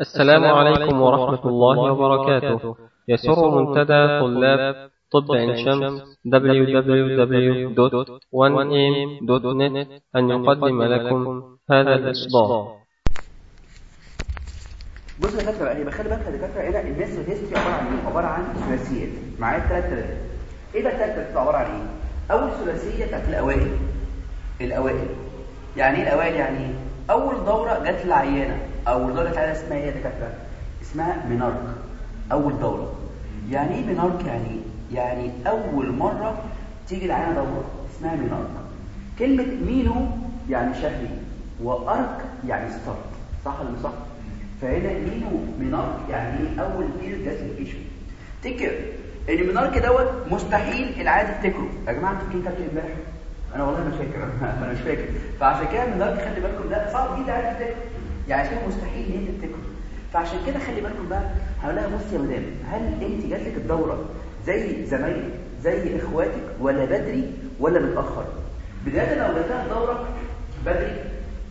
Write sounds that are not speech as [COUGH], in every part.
السلام عليكم ورحمة الله وبركاته. يسر منتدى طلاب طب عين شمس www.1am.net أن يقدم لكم هذا الإصدار. بص يا دكاتره بقى يبقى خلي بالك يا دكاتره هنا الناس الهيستوري عبارة عن إيه؟ عبارة عن ثلاثيات معايا الثلاث ثلاثات. إيه بقى الثلاث ثلاثات؟ عبارة عن إيه؟ أول ثلاثية بتاعت الأوائل. الأوائل. يعني إيه الأوائل؟ يعني إيه؟ أول دورة جت للعيانة. اول دوره عليها اسمها إيه؟ يا دكاترة؟ اسمها menarche أول دوره يعني إيه menarche يعني؟ يعني أول مرة تيجي العيانه دوره اسمها menarche كلمة meno يعني شهري و arche يعني start. صح ولا صح؟ فهنا meno menarche يعني إيه؟ أول جت لل patient تفتكر إن menarche دوت مستحيل العيانة تفتكره يا جماعة أنتوا فاكرين كابتن إمبارح. أنا والله مش فاكر [LAUGHS] أنا مش فاكر. فعشان كده مينارك خلي بالكم ده صعب جدا العيال تفتكره يعني كده مستحيل ان هي تفتكره فعشان كده خلي بالكم بقى هقول لها بصي يا مدام هل انت جات لك الدورة زي زمايلك زي اخواتك ولا بدري ولا متأخر؟ بدايه لو جاتها الدورة بدري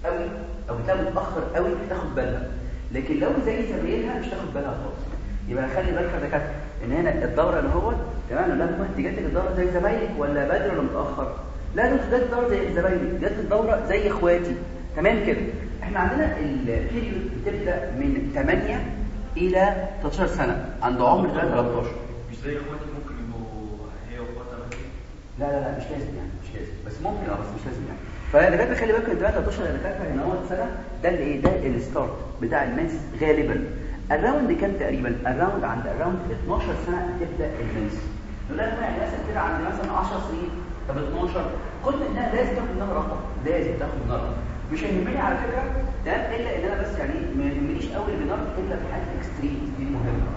قوي أو جاتها متأخر قوي تاخد بالها. لكن لو زي زمايلها مش تاخد بالها خالص. يبقى خلي بالك يا دكاترة إن هنا الدورة اللي هو تمام؟ لما انت جات لك الدورة زي زمايلك ولا بدري ولا متأخر؟ لا انت جات الدورة زي زمايلك جات الدورة زي اخواتي. تمام كده؟ إحنا عندنا ال period بتبدأ من 8 إلى 13 سنة عند عمر 13 مش زي إخواتي ممكن يبقوا هي وإخواتها لا لا لا مش لازم يعني مش لازم. بس ممكن آه بس مش لازم يعني. فالدكاترة خلي بالك الدكاتره 13 الدكاتره هنا هو سنة ده اللي إيه؟ ده ال start بتاع ال menses غالبا. ال around كام تقريبا؟ ال around عند ال around 12 سنة تبدا ال menses. نقول لك يعني مثلا كده عند مثلا 10 سنين طب 12 قلت انها لازم تاخد منها رقم لازم تاخد منها رقم. مش هيهمني على فكرة. تمام إلا إن أنا بس يعني ما يهمنيش قوي ال menarche الا في حاله extreme دي مهمة.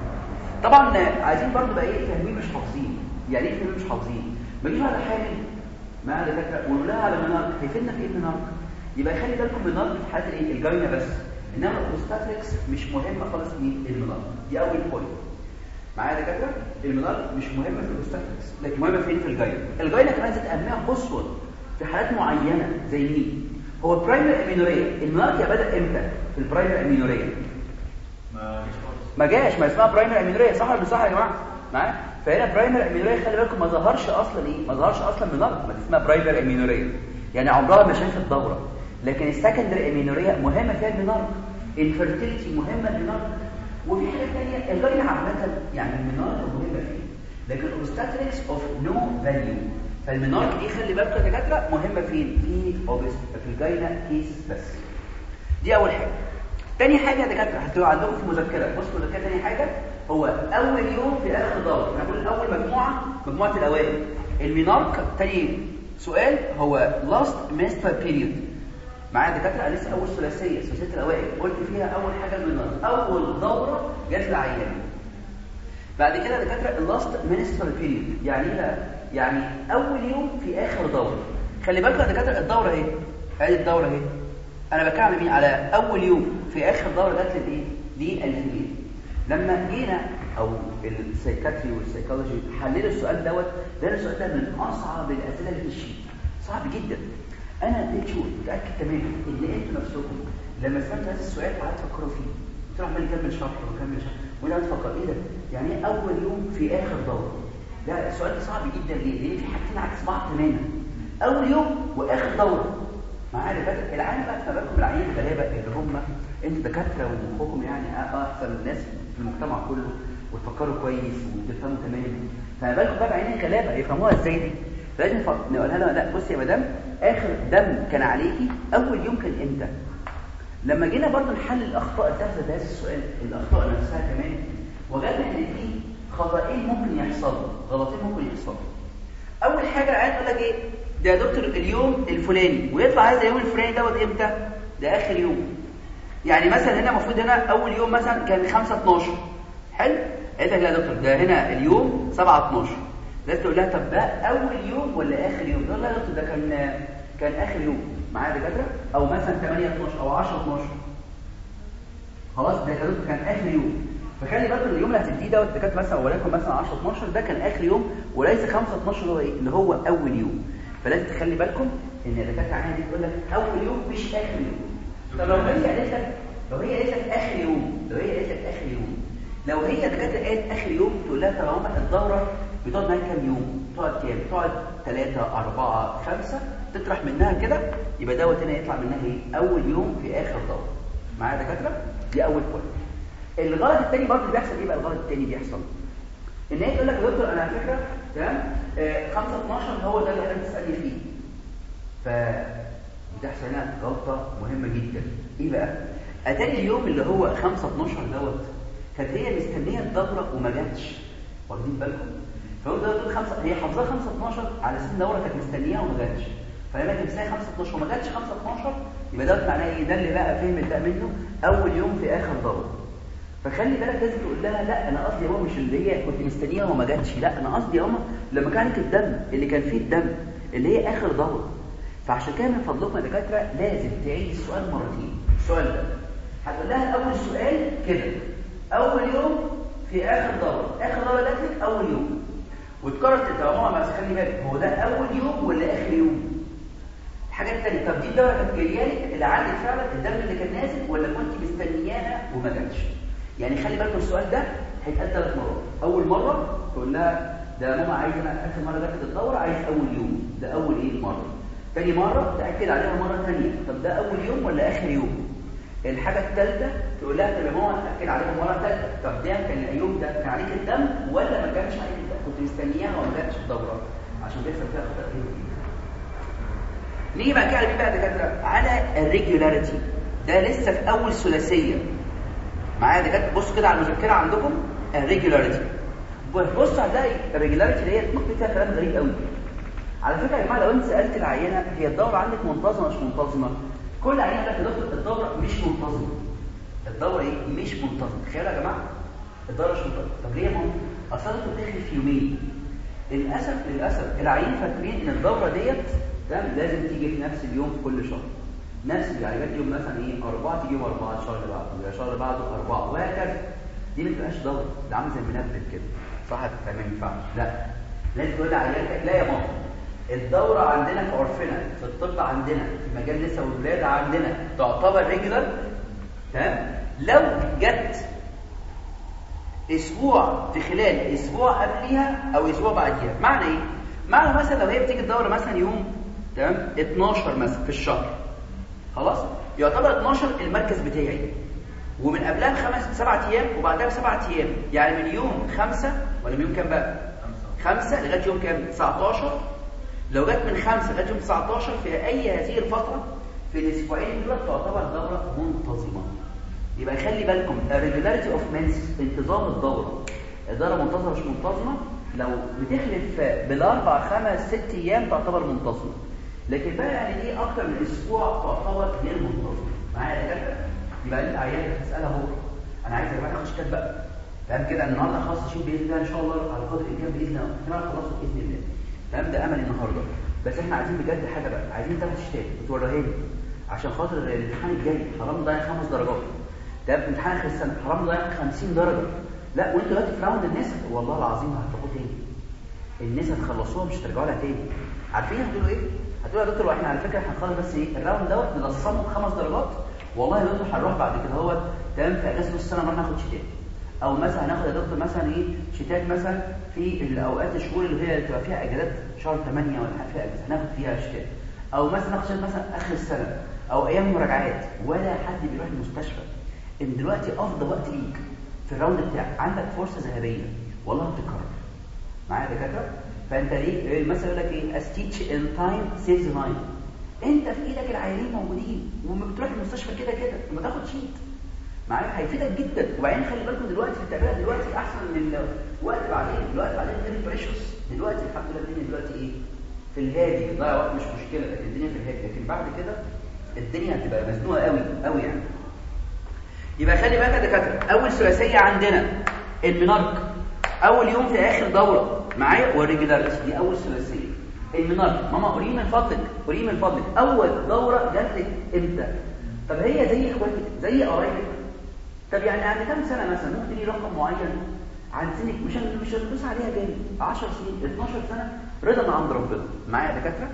طبعا عايزين برضو بقى إيه فاهمين مش حافظين. يعني إيه فاهمين مش حافظين؟ ما تجيش على حامل مع دكاتره ونقول لها على menarche هيفيدنا في إيه menarche يبقى خلي بالكم menarche في حاله الايه ال gynae بس. إنما ال obstetrics مش مهمة خالص مين ال menarche دي أول point معايا دكاترة؟ ال menarche مش مهمة في ال obstetrics لكن مهمة فين؟ في ال gynae. ال gynae كمان ذات أهمية. قصوى في حالات معينة زي مين؟ هو ال primary amenorrhea ال menarche بدا إمتى؟ في ال primary amenorrhea ما ما جاش ما اسمها primary amenorrhea صح ولا مش صح يا جماعة؟ معايا؟ فهنا primary amenorrhea خلي بالكم ما ظهرش أصلا إيه؟ ما ظهرش أصلا menarche ما دي اسمها primary amenorrhea يعني عمرها ما شافت الدوره لكن ال secondary amenorrhea مهمة فيها ال menarche ال fertility مهمة ال menarche وفي حاجة ثانية الغير عامة يعني ال menarche مهمة فيه لكن ال obstetrics of no value فال menarche دي خلي بالكم يا دكاترة مهمة فين؟ في obst في ال gynae case بس. دي أول حاجة. تاني حاجة يا دكاترة هتبقى عندكم في مذكرة. بصوا مذكرة تاني حاجة. هو أول يوم في آخر دوره إحنا بنقول أول مجموعة مجموعة الأوائل. ال menarche تاني سؤال هو last menstrual period. معايا دكاترة؟ لسه أول ثلاثية ثلاثية الأوائل. قلت فيها أول حاجة ال menarche أول دورة جت للعيان بعد كده دكاترة ال last menstrual period. يعني إيه يعني أول يوم في آخر دورة. خلي بالكم يا دكاترة الدورة اهي ادي الدورة اهي أنا بتكلم مين؟ على أول يوم في آخر دورة جت للايه دي ال female لما جينا أو ال psychiatry وال psychology حللوا السؤال دوت ده السؤال ده من أصعب الأسئلة اللي في ال sheet صعب جدا. أنا شو؟ متأكد تماما إن أنتوا نفسكم لما سمعت هذا السؤال قعدت تفكروا فيه. قلت له عمال يكمل شرح ويكمل شرح. وأنا قاعد إيه ده؟ يعني إيه أول يوم في آخر دورة. لا السؤال ده صعب جدا. ليه؟ لأن في حاجتين عكس بعض تماما. أول يوم وآخر دورة. معايا دكاتره العيان بقى خلي بالكم العيان الغلابة اللي هم أنتوا دكاترة ومخكم يعني أحسن الناس في المجتمع كله وتفكروا كويس وتفهموا تماما. فما بالكم بقى بعينين غلابه يفهموها إزاي دي؟ لازم نقولها لها لا بصي يا مدام آخر دم كان عليكي أول يوم كان إمتى؟ لما جينا برضه نحلل الأخطاء التافهه ده السؤال الأخطاء نفسها كمان. وجدنا ان في خطأين ممكن يحصلوا غلطين ممكن يحصلوا أول حاجة العيان يقول لك إيه؟ ده يا دكتور اليوم الفلاني ويطلع هذا اليوم الفلاني دوت إمتى؟ ده آخر يوم. يعني مثلا هنا المفروض هنا أول يوم مثلا كان 5 12 حلو؟ قالت لك لا يا دكتور ده هنا اليوم 7 12 لازم تقول لها طب ده أول يوم ولا آخر يوم؟ تقول لها يا دكتور ده كان كان آخر يوم. معايا دكاترة؟ أو مثلا 8 12 أو 10 12 خلاص ده يا دكتور كان آخر يوم. فخلي بالك اليوم اللي هتديه دوت دكاتره مثلا وليكن مثلا 10 12 ده كان آخر يوم وليس 5 12 اللي هو إيه؟ اللي هو أول يوم. فلازم تخلي بالكم إن الدكاتره عادي تقول لك أول يوم مش آخر يوم. طب لو هي قالت لك لو هي قالت لك آخر يوم لو هي قالت لك آخر يوم لو هي دكاتره قالت آخر يوم تقول لها طب عمر الدوره بتقعد معاك كام يوم؟ تقعد كام؟ تقعد 3 4 5 تطرح منها كده يبقى دوت هنا يطلع منها إيه؟ أول يوم في آخر دوره معايا دكاترة؟ دي أول بوينت الغلط الثاني برضه بيحصل إيه بقى؟ الغلط الثاني بيحصل. إن هي تقول لك يا دكتور أنا على فكرة تمام 5 12 هو ده اللي حضرتك تسألني فيه. ف بتحصل هنا غلطة مهمة جدا. إيه بقى؟ أتاني اليوم اللي هو 5 12 دوت كانت هي مستنية الدورة وما جاتش. واخدين بالكم؟ ده تقول 5 هي حافظه 5 12 على سن الدورة كانت مستنياها وما جاتش. فلما مستنية 5 12 وما جاتش 5 12 يبقى دوت معناه إيه؟ ده اللي بقى فهمت ده منه. أول يوم في آخر دورة. فخلي بالك لازم تقول لها لا أنا قصدي هو مش اللي هي كنت مستنيها وما جاتش. لا أنا قصدي يا لما كان عليك الدم اللي كان فيه الدم اللي هي آخر دوره فعشان كده من فضلكم يا دكاترة لازم تعيد السؤال مرتين. السؤال ده هتقول لها أول سؤال كده أول يوم في آخر دوره آخر دوره جات لك أول يوم. وتكرر تتوقع ما خلي بالك هو ده أول يوم ولا آخر يوم؟ الحاجة الثانية طب دي الدورة كانت جاية لك اللي عندك فعلا الدم اللي كان نازل ولا كنت مستنياها وما جاتش؟ يعني خلي بالكم السؤال ده هيتقال ثلاث مرات. أول مرة تقول لها ده ماما عايز أنا آخر مرة جت الدورة عايز أول يوم. ده أول إيه؟ مره تاني مرة تأكد عليها مرة ثانية طب ده أول يوم ولا آخر يوم؟ الحاجة الثالثه تقول لها طب يا ماما تأكد عليها مرة ثالثه طب ده كان اليوم ده كان عليك الدم ولا ما كانش عليك الدم؟ كنت مستنياها وما جاتش الدورة عشان بيحصل فيها خطأ نيجي بقى كده على مين بقى دكاترة؟ على الريجولاريتي ده لسه في أول ثلاثية. معايا دكاترة بصوا كده على المذكرة عندكم ال regularity بص هتلاقي ال regularity ديت مكتوب فيها كلام غريب قوي. على فكرة يا جماعة لو انت سألت العيانة هي الدورة عندك منتظمة مش منتظمة؟ كل عيانة قال لك الدورة مش منتظمة. الدورة إيه؟ مش منتظمة. تخيلوا يا جماعة الدورة مش منتظمة. طب ليه يا ماما؟ أصل انت بتخلي في يومين. للأسف للأسف العيانين فاكرين إن الدورة ديت تمام لازم تيجي في نفس اليوم كل شهر. نفس جت يوم مثلا إيه أربعة تيجي يوم أربعة الشهر اللي بعده الشهر اللي بعده أربعة وهكذا. دي ما تبقاش دوره ده عامل زي المنبه كده. صح ما ينفعش. لا. لازم تقول لعيالك لا يا ماما. الدورة عندنا في عرفنا في الطب عندنا في مجال نساء والولادة عندنا تعتبر ريجولار تمام؟ لو جت أسبوع في خلال أسبوع قبليها أو أسبوع بعديها معنى إيه؟ معنى مثلا لو هي بتيجي الدورة مثلا يوم تمام؟ 12 مثلا في الشهر. خلاص؟ يعتبر 12 المركز بتاعي. ومن قبلها بخمس سبعة أيام وبعدها بسبعة أيام. يعني من يوم خمسة ولا من يوم كام بقى؟ خمسة. لغاية يوم كام؟ 19 لو جت من 5 لغاية يوم 19 في أي هذه الفترة في الأسبوعين دول تعتبر دوره منتظمة. يبقى خلي بالكم ال regularity of menses انتظام الدورة. الدورة منتظمة مش منتظمة؟ لو بتخلف بالاربع خمس ست أيام تعتبر منتظمة. لكن بقى يعني دي أكتر من أسبوع تعتبر غير منتظمه معايا يا يبقى أنت عيالك هتسالها هو أنا عايز يا جماعة أخد شتات بقى. فاهم كده؟ النهارده خلاص أشوف بإذن الله إن شاء الله على قدر الإمكان بإذن الله. احتمال خلصوا بإذن الله. تمام؟ ده أمل النهارده. بس إحنا عايزين بجد حاجة بقى. عايزين تاخد شتات وتوريها لي عشان خاطر الامتحان الجاي حرام ضايع خمس درجات. تمام؟ امتحان آخر السنة حرام ضايع 50 درجة. لا وأنت دلوقتي في round النسا والله العظيم هتاخدوا تاني. النسا تخلصوها مش هترجعوا لها تاني. عارفين هتقولوا إيه؟ هتقولوا يا دكتور إحنا على فكرة إحنا هنخلص بس إيه ال round دوت نلصمه خمس درجات. والله يا دكتور هنروح بعد كده. هو تمام في أجازة نص السنة نروح ناخد شيتات أو مثلا هناخد يا دكتور مثلا إيه شيتات مثلا في الأوقات الشهور اللي هي بتبقى فيها أجازات شهر 8 ولا فيها أجازة. هناخد فيها شيتات أو مثلا ناخد شيتات مثلا آخر السنة. أو أيام مراجعات. ولا حد بيروح المستشفى. إن دلوقتي أفضل وقت ليك في ال round بتاعك عندك فرصة ذهبية. والله بتتكرر. معايا يا دكاترة؟ فأنت ليه؟ المثل يقول لك إيه؟ a stitch in time saves nine أنت في إيدك العيانين موجودين وما بتروح المستشفى كده كده وما تاخد sheet معايا؟ هيفيدك جدا. وبعدين خلي بالكم دلوقتي في التعبئه دلوقتي أحسن من الوقت بعدين الوقت بعدين غير precious دلوقتي الحمد لله الدنيا دلوقتي إيه؟ في الهادي ضيع وقت مش مشكلة لكن الدنيا في الهادي. لكن بعد كده الدنيا هتبقى مزنوقة قوي قوي يعني. يبقى خلي بالك يا دكاترة أول ثلاثية عندنا المنارك. أول يوم في آخر دورة. معايا والريجولاريتي دي أول ثلاثية. المنارك ماما قولي من فضلك قولي من فضلك. أول دورة جات لك إمتى؟ طب هي زي إخواتك زي قرايبك. طب يعني عند كام سنة مثلا ممكن تدي رقم معين؟ عن سنك مش مش هندوس عليها جامد. 10 سنين 12 سنة رضا من عند ربنا. معايا يا دكاترة؟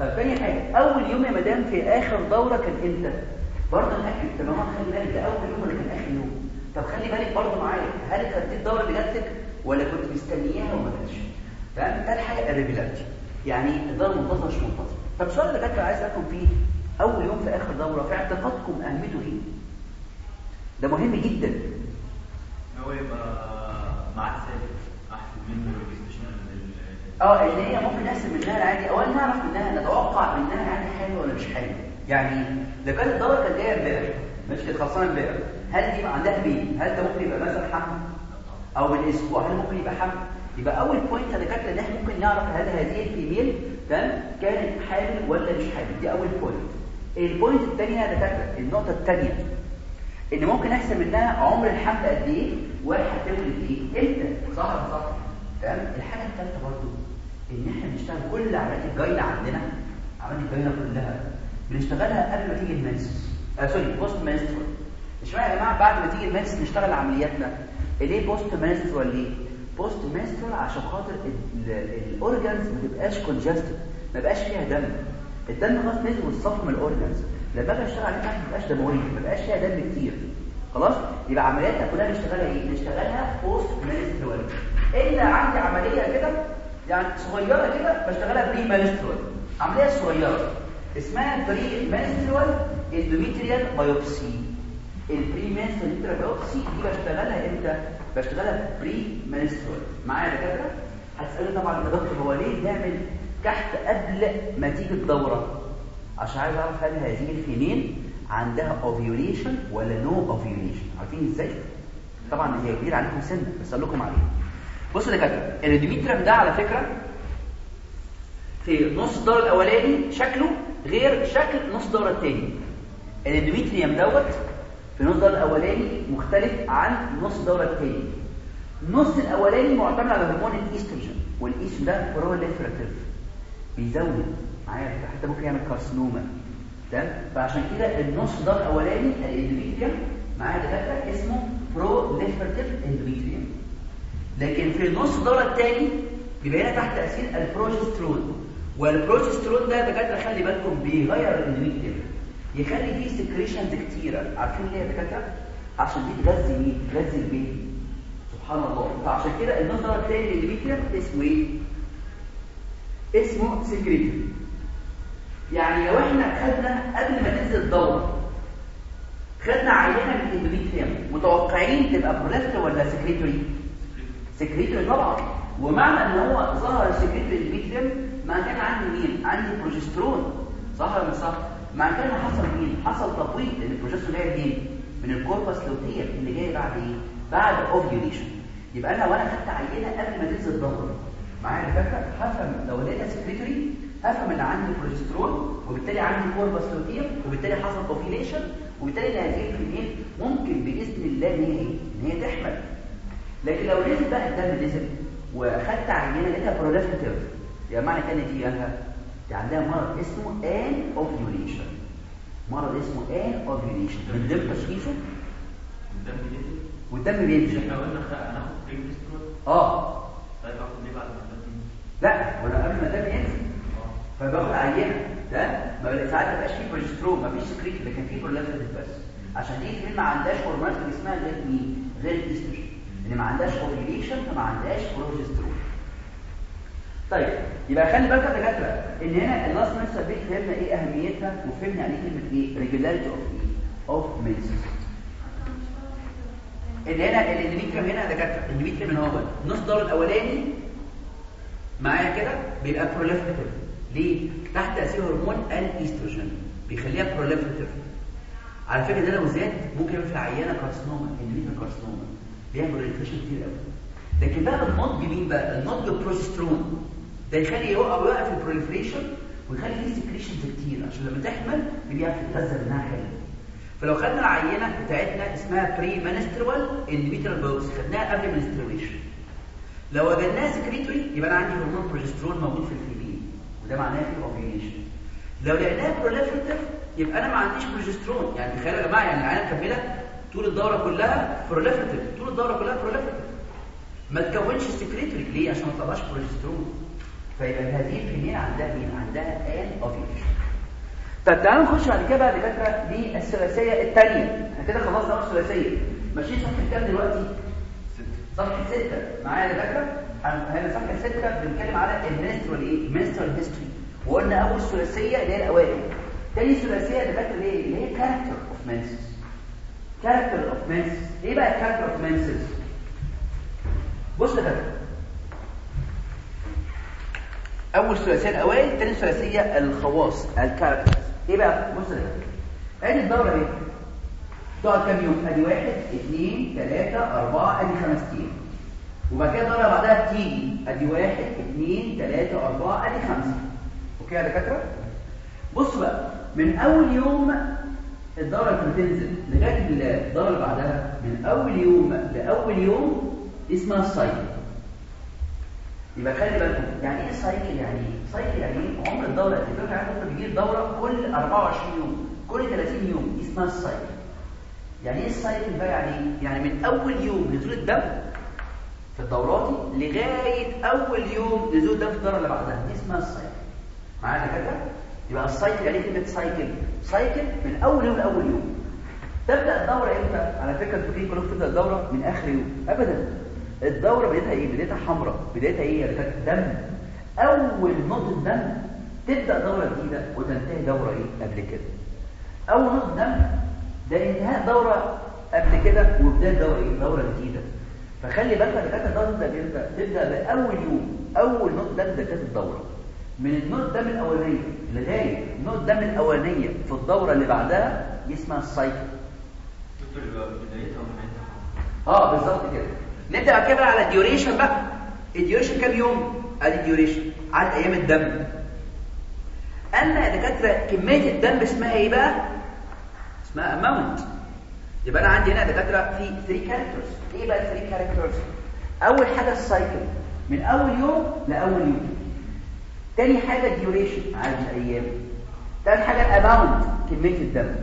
طب ثاني حاجة أول يوم يا مدام في آخر دورة كان إمتى؟ برضه ناكد طب ما خلي بالك ده أول يوم ولا كان آخر يوم؟ طب بالك برضه معايا هل كانت دي الدوره اللي جات لك ولا كنت مستنياها وما جاتش؟ تمام تاني حاجة الريجولاريتي يعني الدوره منتظمه مش منتظمه طب السؤال اللي جات عايز أسألكم فيه أول يوم في آخر دورة في اعتقادكم أهميته إيه؟ ده مهم جدا. إن هو يبقى معاك ثابت أحسن منه البلايستيشن آه اللي هي ممكن نحسب منها العادي اولا نعرف منها نتوقع منها يعني حلو ولا مش حلو. يعني لو كانت الدورة كانت جاية امبارح مش كانت خلصانة امبارح. هل دي عندها pain هل ده ممكن يبقى مثلا حمل؟ أو بالأسبوع هل ممكن يبقى حمل؟ يبقى أول point أنا كاتب إن إحنا ممكن نعرف هل هذه ال female تمام كانت حامل ولا مش حامل. دي أول point ال point الثانية أنا كاتب النقطة الثانية إن ممكن احسب منها عمر الحمل قد إيه واحد هتولد إيه إمتى؟ صح صح. تمام؟ الحاجة الثالثه برضو إن إحنا بنشتغل كل عمليات ال gyne عندنا عمليات ال gyne كلها بنشتغلها قبل ما تيجي ال menses آه sorry postmenstrual اشمعنى يا جماعة؟ بعد ما تيجي ال menses نشتغل عملياتنا. ليه postmenstrual ليه postmenstrual عشان خاطر ال organs ما تبقاش congested ما بقاش فيها دم. الدم خلاص نزل والصف من ال organs لما باجي أشتغل عليها ما تبقاش دموية ما بقاش فيها دم كتير. خلاص؟ يبقى عملياتنا كلها نشتغلها إيه؟ نشتغلها postmenstrual إلا عندي عملية كده يعني صغيرة كده بشتغلها premenstrual عملية صغيرة. اسمها premenstrual endometrial biopsy ال pre endometrial biopsy دي بشتغلها إمتى؟ بشتغلها premenstrual معايا يا دكاترة؟ هتسألني طبعا يا دكتور هو ليه نعمل كحت قبل ما تيجي الدورة؟ عشان عايز أعرف هل هذه ال female عندها ovulation ولا no ovulation عارفين إزاي؟ طبعا هي كبيرة عليكم سنه بس أقول لكم عليها. بصوا يا دكاترة ال endometrium ده على فكرة في نص الدور الأولاني شكله غير شكل نص الدور الثاني ال endometrium دوت في نص الدور الأولاني مختلف عن نص الدور الثاني النص الأولاني معتمد على هرمون الايستروجين والايستروجين ده proliferative بيزود معايا حتى ممكن يعمل carcinoma. تمام؟ فعشان كده النص الدور الأولاني ال endometrium معايا دكاتره اسمه proliferative endometrium لكن في النص الدورة الثاني بيبقى هنا تحت تأثير البروجسترون والبروجسترون ده دكاترة خلي بالكم بيغير ال endometrium يخلي فيه secretions كتيرة عارفين ليه يا دكاترة؟ عشان دي تغذي مين؟ تغذي ال baby سبحان الله فعشان كده النص الدورة الثاني ال endometrium اسمه إيه؟ اسمه secretory يعني لو إحنا خدنا قبل ما تنزل الدورة خدنا عينة من ال endometrium متوقعين تبقى proliferative ولا secretory؟ secretory طبعا ومعنى إن هو ظهر secretory endometrium معنى كان عندي مين عندي بروجسترون ولا مش صح معنى كان حصل مين حصل تبويض لأن البروجسترون جاي منين من ال corpus luteum اللي جاي بعد إيه؟ بعد ovulation يبقى أنا وأنا خدت عينة قبل ما تنزل الدوره معايا الفكرة هفهم لو لقيتها secretory هفهم إن عندي بروجسترون وبالتالي عندي corpus luteum وبالتالي حصل ovulation وبالتالي هذه ال female ممكن بإذن الله إن هي إيه؟ إن هي تحمل. لكن لو نزل بقى الدم نزل واخدت عينة لقيتها proliferative يبقى معنى كان دي عندها مرض اسمه anovulation مرض اسمه anovulation من ضمن تشخيصه؟ الدم بينزل والدم بينزل إحنا قلنا هناخد آه. طيب اخد ليه بعد ما الدم ينزل؟ لا ولا قبل ما الدم ينزل آه. فباخد عينة. ده ما ساعات ما بقاش فيه بروجسترون ما فيش secretory لكن فيه proliferative بس. عشان دي كمان ما عندهاش هرمونات في جسمها غير مين غير الاستروجين اللي ما عندهاش ovulation فما عندهاش بروجسترون طيب يبقى خلي بالك يا دكاترة إن هنا ال last menstrual period فهمنا إيه أهميتها وفهمنا يعني كلمة إيه؟ regularity of إيه of menses إن هنا ال endometrium هنا يا دكاترة ال endometrium هو النص الدور الأولاني معايا كده بيبقى proliferative ليه؟ تحت تأثير هرمون الايستروجين بيخليها proliferative على فكرة ده لو زاد ممكن يعمل في العيانة carcinoma endometrium carcinoma بيعمل proliferation كتير قوي لكن بقى النضج مين بقى؟ النضج البروجسترون ده يخلي يوقف يوقف ال proliferation ويخلي فيه secretions كتير عشان لما تحمل بيبقى تتغذى منها حلو فلو خدنا العينة بتاعتنا اسمها premenstrual endometrial biopsy خدناها قبل menstruation لو وجدناها secretory يبقى أنا عندي هرمون بروجسترون موجود في ال female وده معناه في ovulation لو لقيناها proliferative يبقى أنا ما عنديش بروجسترون يعني تخيلوا يا جماعة يعني العينة مكملة طول الدورة كلها proliferative طول الدورة كلها proliferative ما تكونش secretory ليه؟ عشان ما تطلعش بروجسترون فيبقى هذه ال female عندها مين؟ عندها anovulation طب تعالوا نخش بعد كده بقى دكاتره للثلاثية الثانية إحنا كده خلصنا اول ثلاثية. ماشيين صفحة كام دلوقتي؟ صفحة 6 معايا يا دكاتره هنا صفحة 6 بنتكلم على الـ menstrual إيه؟ الـ menstrual history وقلنا أول ثلاثية اللي هي الأوائل. تاني ثلاثية اللي فاكر إيه اللي هي character of menses character of menses إيه بقى character of menses بص يا دكاتره أول ثلاثية الأوائل تاني ثلاثية الخواص الـ characters إيه بقى؟ بص ادي الدورة إيه؟ تقعد كام يوم؟ أدي واحد اثنين ثلاثة أربعة أدي خمس أيام. وبعد كده الدورة بعدها بتيجي أدي واحد اثنين ثلاثة أربعة أدي خمسة. أوكي يا دكاترة؟ بص بقى من أول يوم الدورة اللي بتنزل لغاية الدورة اللي بعدها من أول يوم لأول يوم اسمها الـ cycle يبقى خلي بالكم يعني إيه cycle يعني؟ إيه cycle يعني إيه؟ عمر الدوره يعني الطفل بيجي الدوره كل 24 يوم كل 30 يوم اسمها الـ cycle يعني إيه الـ cycle بقى يعني؟ إيه يعني من أول يوم نزول الدم في الدورات لغاية أول يوم نزول الدم في الدورة اللي بعدها دي اسمها الـ cycle معايا كده؟ يبقى الـ cycle يعني كلمة cycle cycle من أول يوم لأول يوم. تبدأ الدورة إمتى؟ على فكرة أنتوا فاكرين كلكم تبدأ الدورة من آخر يوم. ابدا. الدورة بدايتها إيه؟ بدايتها حمراء. بدايتها إيه؟ يا دم أول نقطة دم تبدأ دورة جديدة وتنتهي دورة إيه؟ قبل كده. أول نقطة دم ده انتهاء دورة قبل كده وبداية دورة إيه؟ دورة جديدة. فخلي بالك كانت الدورة تبدأ إمتى تبدأ بأول يوم. أول نقطة دم ده كانت الدورة. من النقطة الدم الأولانية لغاية نقطة الدم الأولانية في الدورة اللي بعدها اسمها السايكل. آه بالظبط كده. نبدأ بعد كده على الـ duration بقى. الـ duration كام يوم؟ ادي الـ duration عدد أيام الدم. اما يا دكاترة كمية الدم اسمها إيه بقى؟ اسمها amount يبقى أنا عندي هنا دكاترة في 3 characters إيه بقى 3 characters أول حاجة الـ cycle من أول يوم لأول يوم. تاني حاجة الـ duration عدد الأيام. تالت حاجة الـ amount كمية الدم.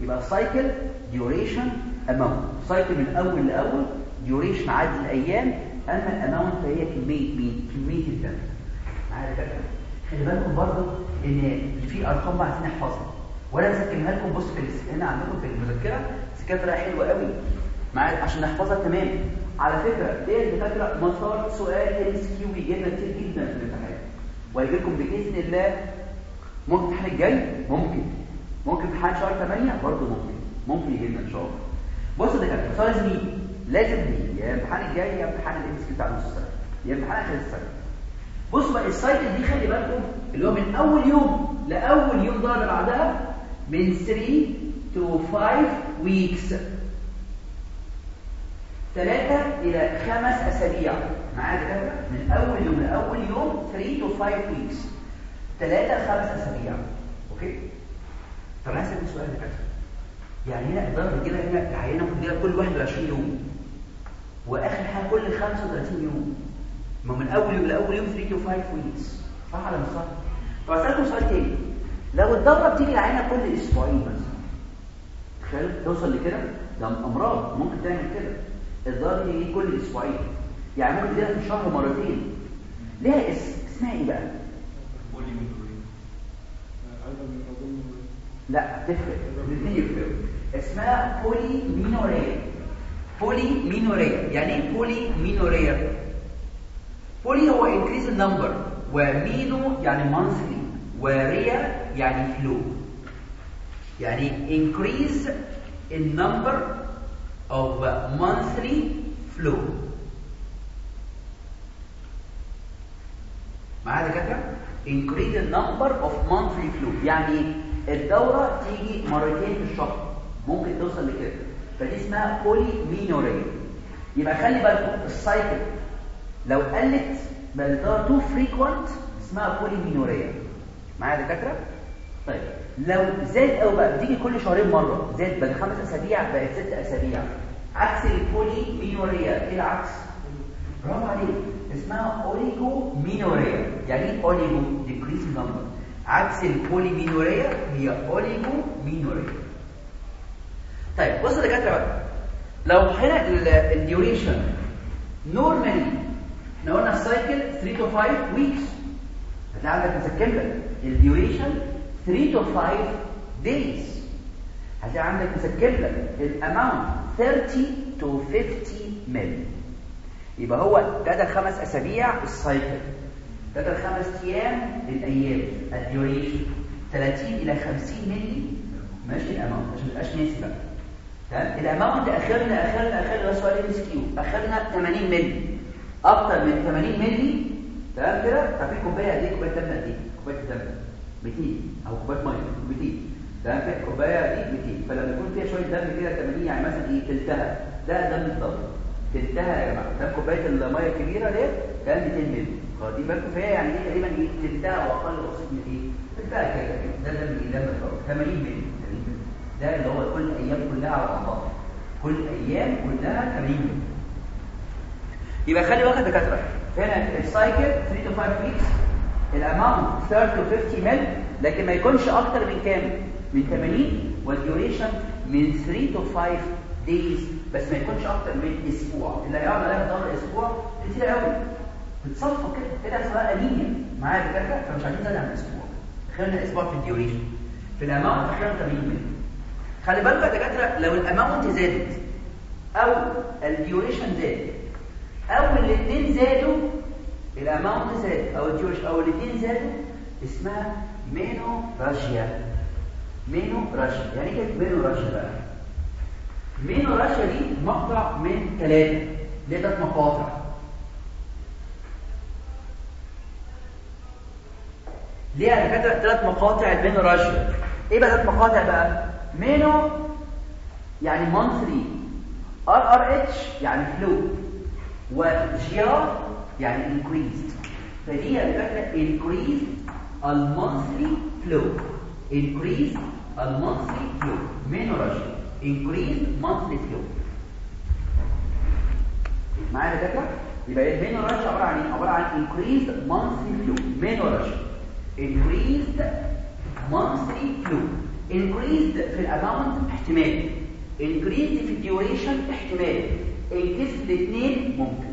يبقى cycle duration amount cycle من أول لأول duration عدد الأيام أما الـ amount فهي كمية مين؟ كمية الدم. معايا خلي بالكم برضه إن في أرقام عايزين نحفظها وأنا مسكنها لكم بص في هنا عندكم في المذكرة يا دكاترة حلوة قوي. معايا؟ عشان نحفظها تمام. على فكرة دي الدكاترة مسار سؤال MCQ بيجي لنا كتير جدا في الامتحان. وهيجي لكم بإذن الله. ممكن الامتحان الجاي؟ ممكن. ممكن امتحان شهر 8 برضه ممكن. ممكن يجي لنا إن شاء الله. بص ده كده مسار لازم يجي لازم يجي يا الامتحان الجاي يا امتحان الام بتاع نص السنة يا امتحان آخر السنة. بصوا بقى السايكل دي خلي بالكم اللي هو من أول يوم لأول يوم ده اللي بعدها من 3 to 5 weeks. ثلاثة إلى خمس أسابيع. معايا كده؟ من أول يوم لأول يوم 3 to 5 weeks. ثلاثة لخمس أسابيع. أوكي؟ طب أنا هسألك سؤال كده يعني هنا الضرب كده هنا العينة ممكن كل 21 يوم. وآخر حاجة كل 35 يوم. ما من أول يوم لأول يوم 3 to 5 weeks. صح ولا مش صح؟ طب أسألكم سؤال تاني. لو الدورة بتيجي العينة كل أسبوعين مثلا تخيل توصل لكده؟ ده أمراض ممكن تعمل كده. الدورة تيجي كل أسبوعين. يعني ممكن تجيلها في الشهر مرتين. ليها اسم اسمها إيه بقى؟ لا تفرق يفرقوا اسمها بولي مينوريا بولي مينوريا يعني إيه بولي مينوريا بولي هو increase the number. ومينو يعني monthly. وريا يعني flow. يعني increase in number of monthly flow. معايا دكاترة؟ Increase the number of monthly flow. يعني الدورة تيجي مرتين في الشهر. ممكن توصل لكده. فدي اسمها polymenorrhea يبقى خلي بالكم الـ cycle لو قلت بقت too frequent اسمها polymenorrhea معايا دكاترة؟ طيب. لو زاد أو بقى بتيجي كل شهرين مرة. زاد بدل خمس أسابيع بقت ست أسابيع. عكس الـ polymenorrhea إيه العكس؟ برافو عليك. اسمها oligomenorrhea يعني إيه oligo decrease number عكس الـ polymenorrhea هي oligomenorrhea طيب بص يا دكاترة بقى. لو هنا الـ duration normally إحنا قلنا الـ cycle 3 to 5 weeks هتلاقي عندك مسكن لك الـ duration 3 to 5 days. هتلاقي عندك مسكن لك الـ amount 30 to 50 مل يبقى هو ده خمس أسابيع الـ cycle ده خمس أيام الأيام الـ duration 30 إلى 50 ملي ماشي الـ amount عشان ما تبقاش ناسي بقى تمام؟ الـ amount اخرنا اخرنا أخرنا سؤال MCQ أخرنا 80 ملي أكتر من 80 ملي تمام كده؟ ففي كوباية قد إيه؟ كوباية دم قد إيه؟ كوباية دم 200 أو كوباية مية. 200 تمام؟ كده الكوبايه دي 200 فلما يكون فيها شوية دم كده 80 يعني مثلا إيه؟ تلتها. ده دم الضغط تلتها يا جماعة. ده كوباية المية الكبيرة ديت ده 200 ملي دي بالكم فيها يعني إيه؟ تقريبا إيه؟ تلتها أو أقل بسيط من إيه؟ تلتها كده ده إيه دم الضغط 80 ملي ده اللي هو كل أيام كلها على بعضها. كل أيام كلها 80 ملي يبقى خلي بالك دكاترة. هنا الـ cycle 3 to 5 weeks الـ amount 30 to 50 مل لكن ما يكونش أكتر من كام؟ من 80 والـ duration من 3 to 5 days. بس ما يكونش أكتر من أسبوع. اللي هيقعد عليها دور أسبوع كتير قوي. بتصفى كده كده اسمها انيميا معايا دكاتره فمش عايزين زياده عن أسبوع خلينا أسبوع في الـ duration. في الـ amount أحيانا 80 مل خلي بالك يا دكاترة لو الـ amount زادت أو الـ duration زاد أو الاثنين زادوا الـ amount زاد أو الـ duration أو الاثنين زادوا اسمها menorrhagia menorrhagia يعني إيه كلمه menorrhagia بقى؟ menorrhagia دي مقطع من ثلاثة ليه؟ ثلاث مقاطع. ليه يا دكاتره ثلاث مقاطع الـ menorrhagia إيه بقى ثلاث مقاطع بقى؟ meno يعني monthly. R R H يعني flow و G R يعني increased. فدي يا دكاتره increase الـ monthly flow increase الـ monthly flow menorrhagia increase monthly flow معايا يا دكاتره يبقى الـ menorrhagia عبارة عن إيه؟ عبارة عن increased monthly flow menorrhagia increased monthly flow increased في الـ amount احتمال increased في الـ duration احتمال في الاثنين ممكن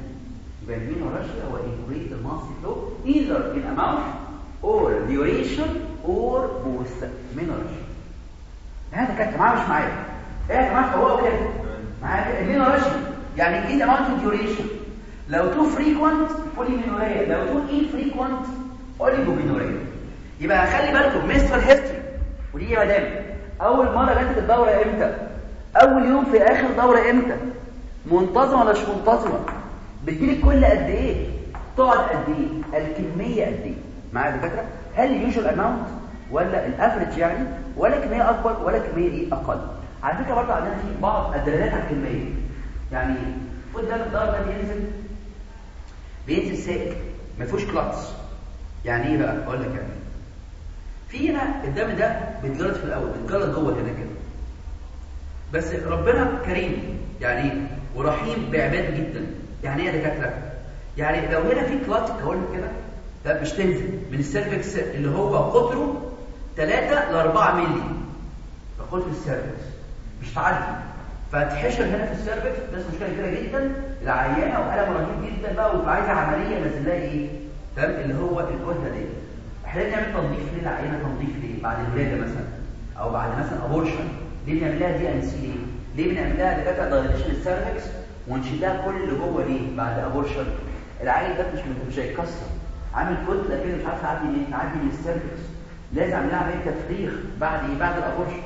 يبقى الـ menorrhagia هو increased monthly flow either in amount or duration or both menorrhagia هذا كانت معايا مش معايا إيه يا جماعة هو كده معايا ال menorrhagia يعني increased amount duration لو too frequent polymenorrhea لو too infrequent oligomenorrhea يبقى خلي بالكم menstrual history. ودي يا مدام أول مرة جت الدورة إمتى؟ أول يوم في آخر دورة إمتى؟ منتظمة ولا مش منتظمة؟ بتجيلك كل قد إيه؟ تقعد قد إيه؟ الكمية قد إيه؟ معايا دكاترة؟ هل ال usual amount ولا ال average يعني؟ ولا كمية أكبر ولا كمية إيه؟ أقل. على فكرة برضه عندنا في بعض الدلالات على الكمية. يعني خد ده الدواء ده بينزل بينزل سائل ما فيهوش كلاتس يعني إيه بقى؟ أقول لك يعني. في هنا الدم ده بيتجلط في الأول بيتجلط جوه هنا كده. بس ربنا كريم يعني إيه ورحيم بعباده جدا. يعني إيه يا دكاترة؟ يعني لو هنا في كلات كون كده ده مش تنزل. من ال cervix اللي هو قطره 3 ل 4 مللي. قطر ال cervix. مش تعدي فتحشر هنا في ال cervix ده مشكلة كبيرة جدا. العيانة وألم رهيب جدا بقى وعايزة عملية نازل لها إيه؟ تمام اللي هو الكتله دي إحنا بنعمل تنظيف ليه العيانة تنظيف ليه بعد الولادة مثلا؟ أو بعد مثلا abortion ليه بنعمل لها D and C ليه؟ ليه بنعمل لها دكاترة dilation ال cervix ونشيل كل اللي جوه ليه بعد abortion العيل ده مش مش هيتكسر. عامل كتلة كده مش عارف تعدي منين تعدي من ال cervix لازم اعمل لها عملية تفريغ بعد إيه؟ بعد ال abortion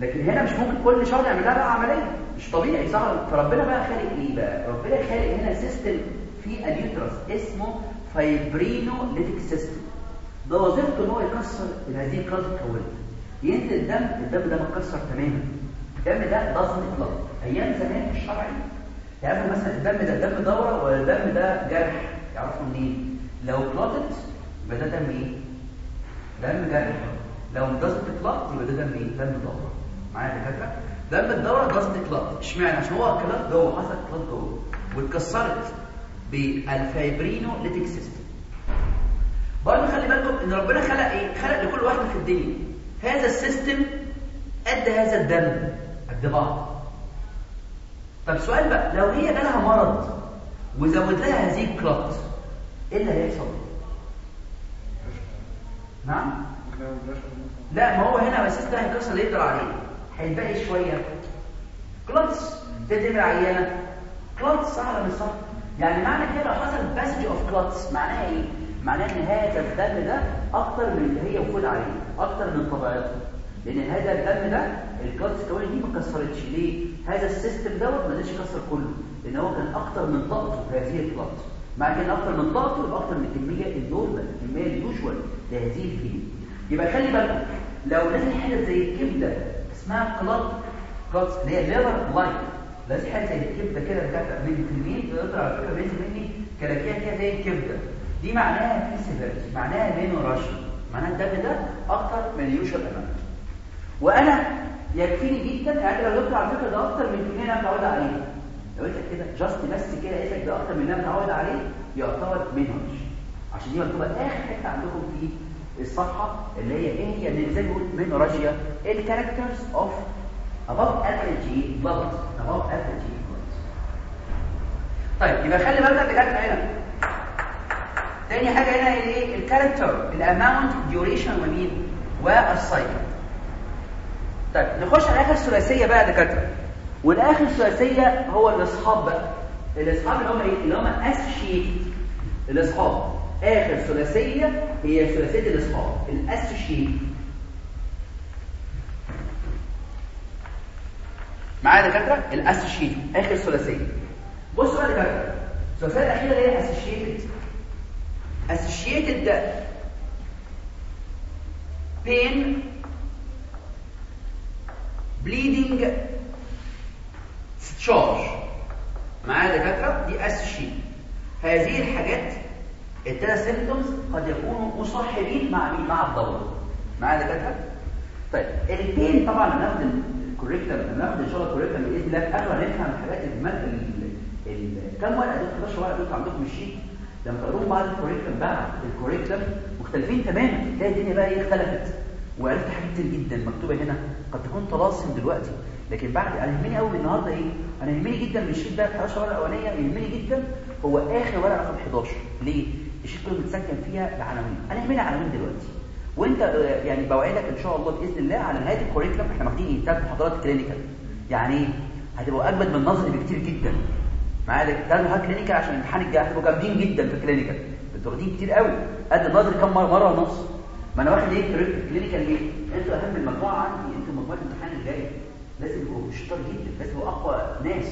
لكن هنا مش ممكن كل شهر نعمل لها بقى عملية. مش طبيعي. صح. فربنا بقى خالق إيه بقى؟ ربنا خالق هنا system في ال uterus اسمه fibrinolytic system. ده وظيفته إن هو يكسر هذه ال clot اتكونت ينزل الدم الدم ده متكسر تماما. الدم ده doesn't clot أيام زمان في الشرعي يعرفوا مثلا الدم ده دم دورة ولا الدم ده جرح؟ يعرفوا منين؟ لو clotted يبقى ده دم إيه؟ دم جرح. لو doesn't clot يبقى ده دم إيه؟ دم دورة. معايا دكاترة؟ دم الدورة doesn't clot اشمعنى؟ عشان هو clot جوه حصل clot جوه. واتكسرت. بال fibrinolytic system. برضه خلي بالكم إن ربنا خلق إيه؟ خلق لكل واحدة في الدنيا. هذا ال system قد هذا الدم قد بعض طب سؤال بقى لو هي جالها مرض وزود لها هذه ال clot إيه اللي هيحصل؟ نعم؟ لا ما هو هنا ال system هيكسر اللي يقدر عليه. هيتبقي شوية. clots تدري عيانة. clots صح ولا مش صح يعني معنى كده لو حصل passage of clots معناها إيه؟ معناه إن هذا الدم ده أكتر من اللي هي متعودة عليه أكتر من طبيعته. لأن هذا الدم ده ال clots كمان دي ما كسرتش. ليه؟ هذا ال system دوت ما قدرش يكسر كله لأن هو كان أكتر من طاقته هذه ال clots مع كان أكتر من طاقته يبقى أكتر من الكمية ال normal الكمية ال usual لهذه ال female يبقى خلي بالك لو لازم حاجة زي الكبدة اسمها clot كلوتس اللي هي ليفر لايك لازم حاجة زي الكبدة كده بتاعت من التلميذ تقدر على فكرة بينزل مني كلاكيه كده زي الكبدة. دي معناها في سيفيرتي معناها لينو راشن معناها الدم ده أكتر من اليوجوال اماونت وأنا يكفيني جدا يعني لو دكتور على فكرة ده أكتر من اللي أنا متعود عليها. لو قلت كده جاست بس كده قلت ده أكتر من اللي أنا متعود عليه يعتبر مينوج عشان دي مكتوبه آخر حتة عندكم في الصفحة اللي هي إيه هي؟ اللي زي ما بقول مينوراجيا ال characters of above average blood above average blood طيب يبقى خلي بالك بجد هنا. تاني حاجة هنا إيه؟ ال character ال amount duration ومين؟ وال cycle طيب نخش على آخر ثلاثية بقى يا دكاترة. والآخر ثلاثية هو الإصحاب بقى. الإصحاب اللي هم إيه؟ اللي هم associated الإصحاب. آخر ثلاثية هي ثلاثية الإصحاب ال associated معايا دكاترة؟ الاسوشيتد آخر ثلاثية. بصوا بقى دكاترة. الثلاثية الأخيرة اللي هي اسوشيتد associated pain bleeding discharge. معايا دكاترة؟ دي associated هذه الحاجات الثلاث سيمبتومز قد يكونوا مصاحبين مع مين؟ مع الدوره معايا دكاترة؟ طيب ال pain طبعا هناخد ال curriculum هناخد إن شاء الله ال curriculum بإذن الله. قبل نفهم الحاجات المد كم ورقه دول 11 ورقه دول عندكم ال sheet لما تقروهم بعد ال curriculum بعد ال curriculum مختلفين تماما. تلاقي الدنيا بقى إيه؟ اختلفت. وعرفت حاجات كتير جدا مكتوبة هنا. قد تكون طلاسم دلوقتي. لكن بعد أنا يهمني قوي النهارده إيه؟ أنا يهمني جدا من ال sheet ده 11 ورقة الاولانيه يهمني جدا هو آخر ورقة رقم 11 ليه؟ ال sheet كله متسكن فيها العناوين. أنا يهمني العناوين دلوقتي. وانت يعني بوعدك إن شاء الله بإذن الله على نهاية ال curriculum إحنا واخدين ثلاث محاضرات clinical يعني إيه هتبقوا أجمد من النظري بكتير جدا. معايا؟ ده ده clinical عشان الامتحان الجاي هتبقوا جامدين جدا في ال clinical أنتوا واخدين كتير قوي. قد النظري كام مره مرة ونص. ما أنا واخد إيه؟ clinical ليه؟ أنتوا أهم المجموعة عندي أنتوا مجموعة الامتحان الجاي. لازم يبقوا شطار جدا لازم يبقوا أقوى ناس.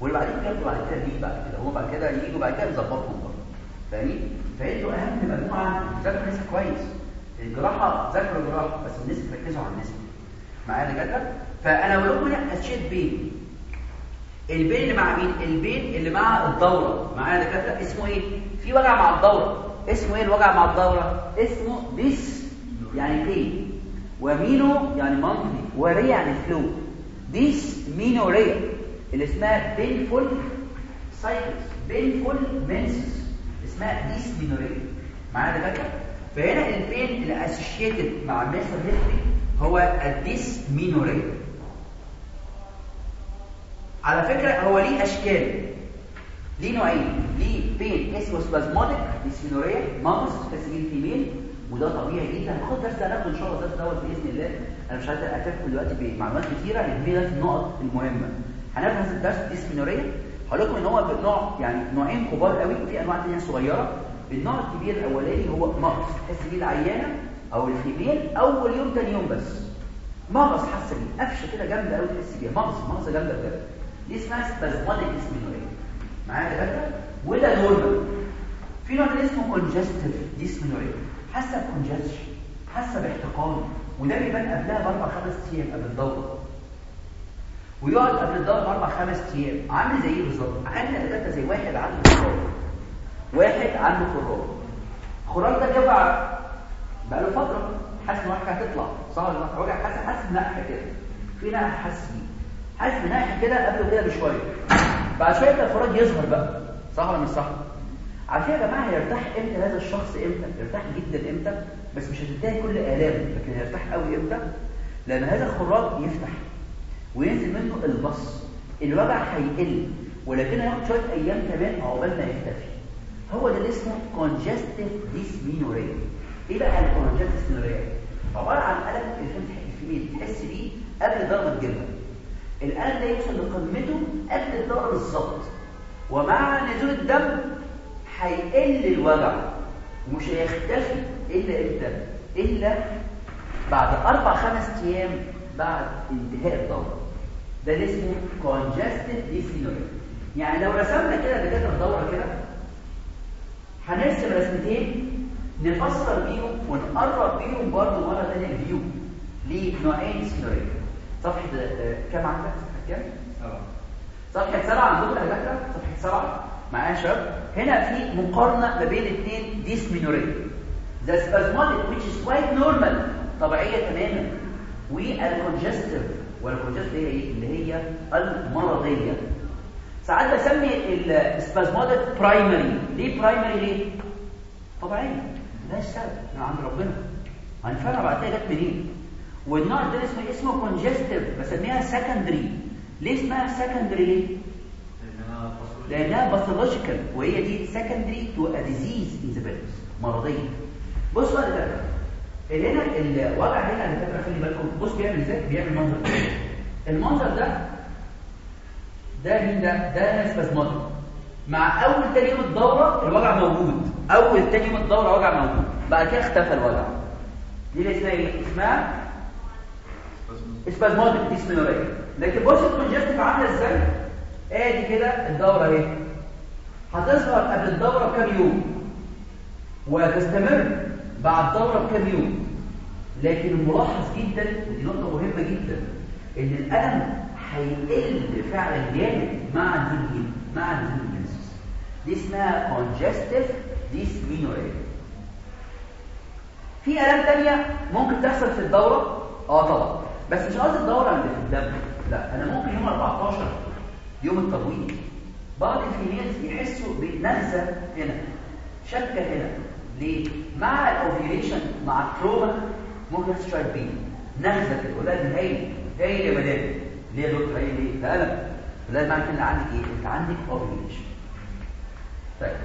واللي بعدين بياخدوا بعد كده ليه بعد كده هم بعد كده يجوا بعد كده نظبطهم برضه. فاهمين فأنتوا أهم مجموعة نسا كويس. الجراحة ذاكروا الجراحة بس الناس تركزوا على النسا معايا دكاترة؟ فأنا بقول لكم هنا associated pain. ال pain اللي مع مين؟ ال pain اللي مع الدورة. معايا دكاترة؟ اسمه إيه؟ في وجع مع الدورة. اسمه إيه الوجع مع الدورة؟ اسمه dys يعني pain و meno يعني monthly و rrhea يعني flow ديس مينوريا اللي اسمها بينفول سايكلز بينفول منسس اسمها ديس مينوريا معايا دكاترة؟ فهنا البين اللي اسوشيتد مع ميسر هيستري هو الديس مينوريا على فكرة هو ليه أشكال. ليه نوعين؟ ليه بين اسمه سبازماتيك ديسفينوريا مامس تسجيل فيميل وده طبيعي جدا. هاخد درس ده هناخده إن شاء الله درس دوت بإذن الله. أنا مش عايز اتكلم دلوقتي بمعلومات كتيرة لأن ده النقط المهمة. هناخد هذا الدرس dysmenorrhea هقول لكم إن هو نوع يعني نوعين كبار قوي. وفي أنواع ثانية صغيرة. النوع الكبير الأولاني هو مغص. تحس بيه العيانة أو ال female أول يوم ثاني يوم بس. مغص حاسة بيه. قفشة كده جامدة قوي تحس بيها. مغص مغص جامدة بجد. دي اسمها spasmodic dysmenorrhea معايا يا دكاتره وده normal في نوع اسمه congestive dysmenorrhea حاسة بكونجستشن حاسة باحتقان. وده بيبان قبلها بأربع خمس أيام قبل الدورة. ويقعد قبل الدورة بأربع خمس أيام. عامل زي إيه بالظبط؟ عامل دكاتره زي واحد عنده واحد عنده خراج الخراج ده بيوجع بقاله فترة حاسس إن واحدة هتطلع لا وجع حاسس حاسس بنقح كده. في نقح حاسس بيه. حاسس بنقح كده قبله كده بشوية. بعد شوية الفراج يظهر بقى. صح ولا مش صح؟ عارفين يا جماعة هيرتاح إمتى هذا الشخص إمتى؟ يرتاح جدا إمتى؟ بس مش هتنتهي كل الامه لكن هيرتاح قوي إمتى؟ لأن هذا الخراج يفتح وينزل منه ال pus. الوجع هيقل ولكن هياخد شوية أيام كمان عقبال ما يختفي. هو ده اللي اسمه congestive dysmenorrhea. إيه بقى ال congestive dysmenorrhea عبارة عن ألم ال female تحس بيه قبل ضربه جلبه الألم ده يوصل لقمته قبل الدوره بالظبط ومع نزول الدم هيقل الوجع ومش هيختفي إلا إمتى؟ إلا بعد أربع خمس أيام بعد انتهاء الدوره ده اللي اسمه congestive dyspnea يعني لو رسمنا كده بكده الدوره كده هنرسم رسمتين نفسر بيهم ونقرب بيهم برضه مرة ثانية الفيو لنوعين سيناريو. صفحة آه، كام عندك؟ صفحة كام؟ سبعة. صفحة سبعة عندكم يا دكاتره صفحة سبعة؟ معايا يا شباب. هنا في مقارنة ما بين الاثنين dysmenorrhea the spasmodic which is quite normal. طبيعية تماما. وال congestive وال congestive هي إيه؟ اللي هي المرضية. ساعات بسمي ال spasmodic primary ليه primary ليه؟ طبيعيه ده السبب من عند ربنا. هنفرق بعد كده جت منين؟ والنوع ده اسمه اسمه congestive. بسميها secondary. ليه اسمها secondary ليه؟ لأنها pathological وهي دي secondary to a disease in the pelvis مرضية. بص بقى ده اللي هنا الوجع هنا اللي فاكره خلي بالكم. بص بيعمل إزاي؟ بيعمل منظر. المنظر ده ده مين ده؟ ده spasmodic مع أول تاني يوم الدورة الوجع موجود. أول تاني يوم الدورة وجع موجود. بعد كده اختفى الوجع. دي اللي اسمها إيه؟ اسمها؟ اسبازماتيك ديسمينوريا لكن بص الكونجستيف عاملة إزاي؟ آدي كده الدورة أهي. هتظهر قبل الدورة بكام يوم؟ وتستمر بعد الدورة بكام يوم؟ لكن الملاحظ جدا ودي نقطة مهمة جدا إن الألم هيقل فعلا جامد مع نزول مع الجنس دي اسمها congestive dysmenorrhea في الام تانية ممكن تحصل في الدورة آه طبعا بس مش قصدي الدوره اللي في الدم لا أنا ممكن يوم 14 يوم التبويض بعض ال females يحسوا بنغزه هنا. شكه هنا. ليه مع ال ovulation مع ال trauma ممكن يحصل شوية بين نغزه ولا دي هاي هاي يا مدام ليه يا دكتور هاي ليه ده الم لا معنى كده عندك إيه؟ أنت عندك اوفيليشن طيب.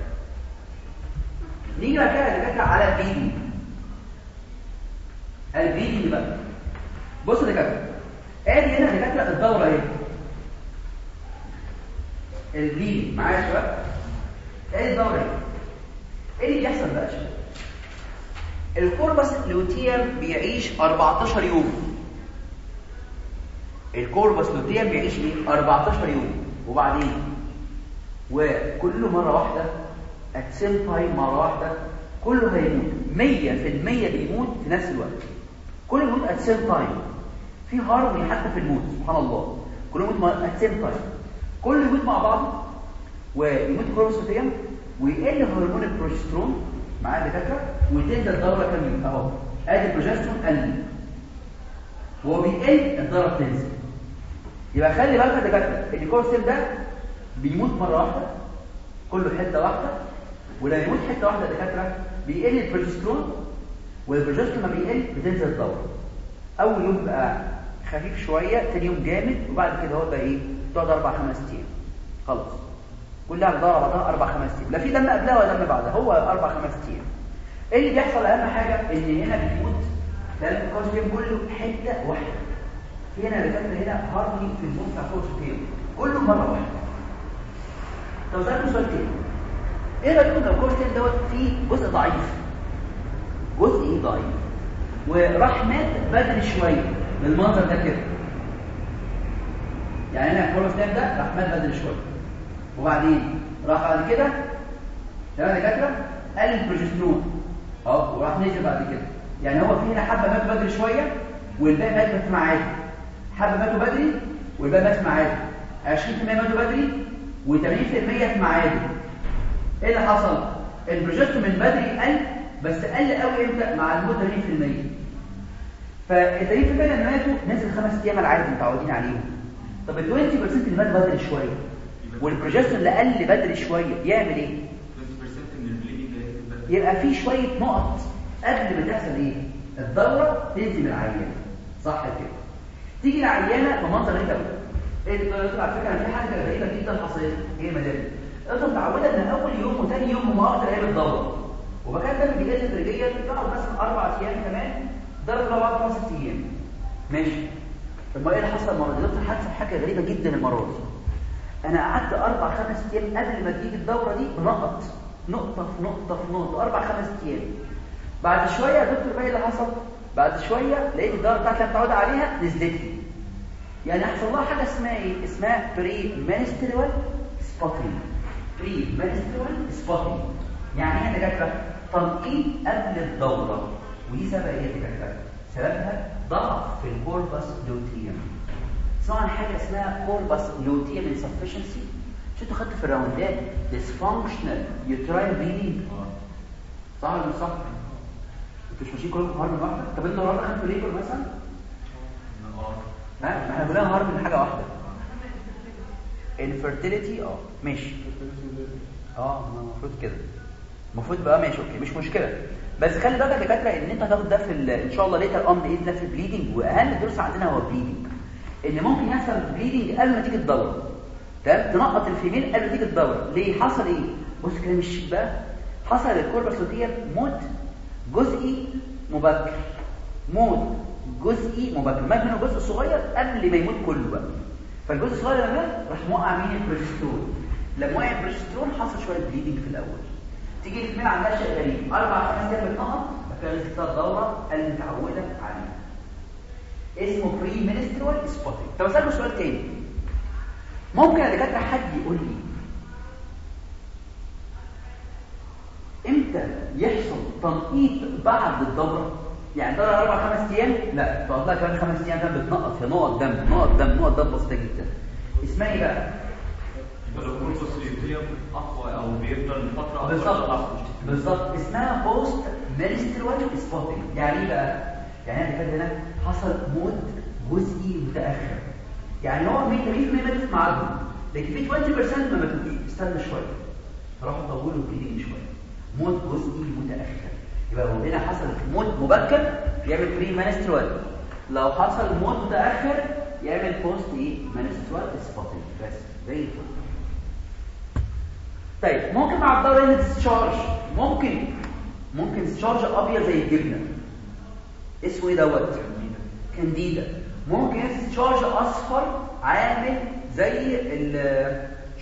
نيجي بقى كده يا دكاتره على البيبي البيبي بقى. بص يا دكاترة. آدي هنا يا دكاترة الدورة اهي البيبي معايا يا شباب؟ آدي الدورة اهي إيه اللي بيحصل بقى ال corpus luteum بيعيش 14 يوم. ال corpus luteum بيعيش إيه 14 يوم وبعدين؟ وكل مرة واحدة same time مرة واحدة كله هيموت. 100% بيموت في نفس الوقت. كله يموت at same time في هارموني حتى في الموت سبحان الله. كله يموت at same time كله يموت مع بعض ويموت ال corpus luteum ويقل هرمون البروجسترون. معايا دكاترة؟ وتنزل الدورة كام يوم أهو. أدي البروجسترون قل وهو بيقل الدورة بتنزل يبقى خلي بالك يا دكاترة ال corpus ده بيموت مرة واحدة كله حتة واحدة ولما يموت حتة واحدة يا دكاترة بيقل البروجسترون والبروجسترون ما بيقل بتنزل الدورة. أول يوم بقى خفيف شوية تاني يوم جامد وبعد كده هو بقى إيه؟ تقعد أربع خمس أيام. خلاص. كلها بتدور على بعضها أربع خمس أيام. لا في دم قبلها ولا دم بعدها هو أربع خمس أيام. إيه اللي بيحصل أهم حاجة إن هنا بيموت لأن الكونجكتيف كله حتة واحدة. هنا دكاتره هنا هارموني في الموت بتاع الكونجكتيف كله مرة واحدة. طب سألكم سؤال تاني. إيه رأيكم لو الكونجكتيف دوت فيه جزء ضعيف؟ جزء إيه ضعيف؟ وراح مات بدري شوية. بالمنظر ده كده. يعني أنا الكونجكتيف ده راح مات بدري شوية. وبعدين راح بعد كده تمام يا دكاترة؟ قل البروجسترون. أهو وراح نزل بعد كده. يعني هو في هنا حبة ماتوا بدري شوية والباقي مات مات معاه حبه ماتوا بدري والباقي مات معاه 20% ماتوا بدري و80% معاه إيه اللي حصل؟ البروجسترون من بدري قل بس قل قوي إمتى؟ مع الموت 80% فال 80% اللي ماتوا نزل خمس أيام العادي متعودين عليهم. طب ال 20% اللي مات بدري شوية. والبروجسترون اللي قل بدري شوية يعمل إيه؟ 20% من ال bleeding هيبقى يبقى في شوية نقط قبل ما تحصل إيه؟ الدورة تنزل العيان. صح كده؟ تيجي العيانه بمنظر غريب قوي إيه على فكره في حاجة غريبة جدا حصلت إيه مدام انت متعوده إن أول يوم وثاني يوم أكتر أيام الدوره وبكان ده بيجي تدريجيا يقعد مثلا أربع أيام كمان درجه لو بعد خمس أيام. ماشي. طب إيه اللي حصل المرة دي؟ دكتور حادثه حاجة غريبة جدا المرة دي. أنا قعدت أربع خمس أيام قبل ما تيجي الدورة دي بنقط نقطة في نقطة في نقطة. أربع خمس أيام. بعد شوية يا دكتور إيه اللي حصل؟ بعد شوية لقيت الدورة بتاعتي اللي عليها نزلت لي يعني حصل لها حاجة اسمها إيه؟ اسمها premenstrual spotting premenstrual spotting يعني إيه يا دكاتره تنقيط قبل الدورة. ودي سبب إيه يا دكاتره سببها ضعف في ال corpus luteum اسمها حاجة اسمها corpus luteum insufficiency مش أنتوا خدتوا في الراوندات؟ dysfunctional uterine bleeding صح ولا مش صح؟ مش ماشيين كلكم في هارد واحدة؟ طب أنتوا النهارده خدتوا labor مثلا؟ ما إحنا كلنا هارد من حاجة واحدة. Infertility آه ماشي. آه المفروض كده. المفروض بقى ماشي okay مش مشكلة. بس خلي بالك يا دكاترة إن أنت هتاخد ده في إن شاء الله later on باذن الله في ال bleeding واهم درس عندنا هو ال bleeding إن ممكن يحصل bleeding قبل ما تيجي الدوره تمام؟ تنقط ال female قبل ما تيجي الدوره ليه؟ حصل إيه؟ بص كده مش بقى. حصل ال corpus luteum موت جزئي مبكر. موت جزئي مبكر. مات منه جزء صغير قبل ما يموت كله بقى. فالجزء الصغير لما مات راح موقع مين؟ البروجسترون. لما وقع البروجسترون حصل شوية bleeding في الأول. تيجي ال female عندها شيء غريب. أربع خمس أيام بتنقط بعد كده لسه الدوره المتعوده عليها اسمه premenstrual spotting طب أسألكم سؤال تاني. ممكن يا دكاترة حد يقول لي إمتى يحصل تنقيط بعد الدوره يعني دوره أربع خمس أيام لا تقعد لها كمان خمس أيام دم بتنقط هي نقط دم نقط دم نقط دم بسيطه جدا اسمها إيه بقى اقوى أو بيفضل فتره بالظبط. بالظبط اسمها postmenstrual spotting يعني إيه بقى يعني أنا كده هنا حصل موت جزئي متاخر يعني هو 100% ماتوا في ميعادهم لكن في 20% ما ماتوش استنى شوية راحوا طولوا ال bleeding شوية موت جزئي متاخر يبقى هو هنا حصل موت مبكر يعمل premenstrual لو حصل موت متأخر يعمل post إيه؟ menstrual spotting بس زي الفل طيب ممكن مع الدورة هنا ممكن. ممكن discharge أبيض زي الجبنة. اسمه إيه دوت؟ كانديدا ممكن discharge أصفر عامل زي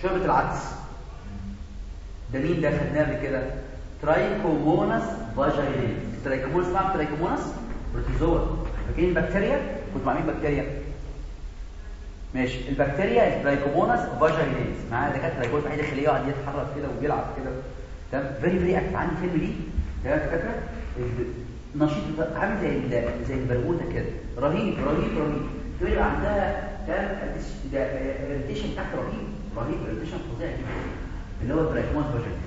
شوربة العدس. ده مين ده خدناه كده؟ Trichomonas vaginalis Trichomonas مع Trichomonas protozoa فاكرين البكتيريا كنت مع مين بكتيريا ماشي. البكتيريا Trichomonas vaginalis معاها دكاترة يقول في خليه يقعد يتحرك كده وبيلعب كده. تمام؟ very very active عندي فيلم ليه تمام دكاترة؟ نشيط عامل زي زي البرغوثه كده. رهيب رهيب رهيب. تقول يبقى عندها تمام؟ ده irritation تحت رهيب. رهيب. irritation فظيع جدا. اللي هو ال Trichomonas vaginalis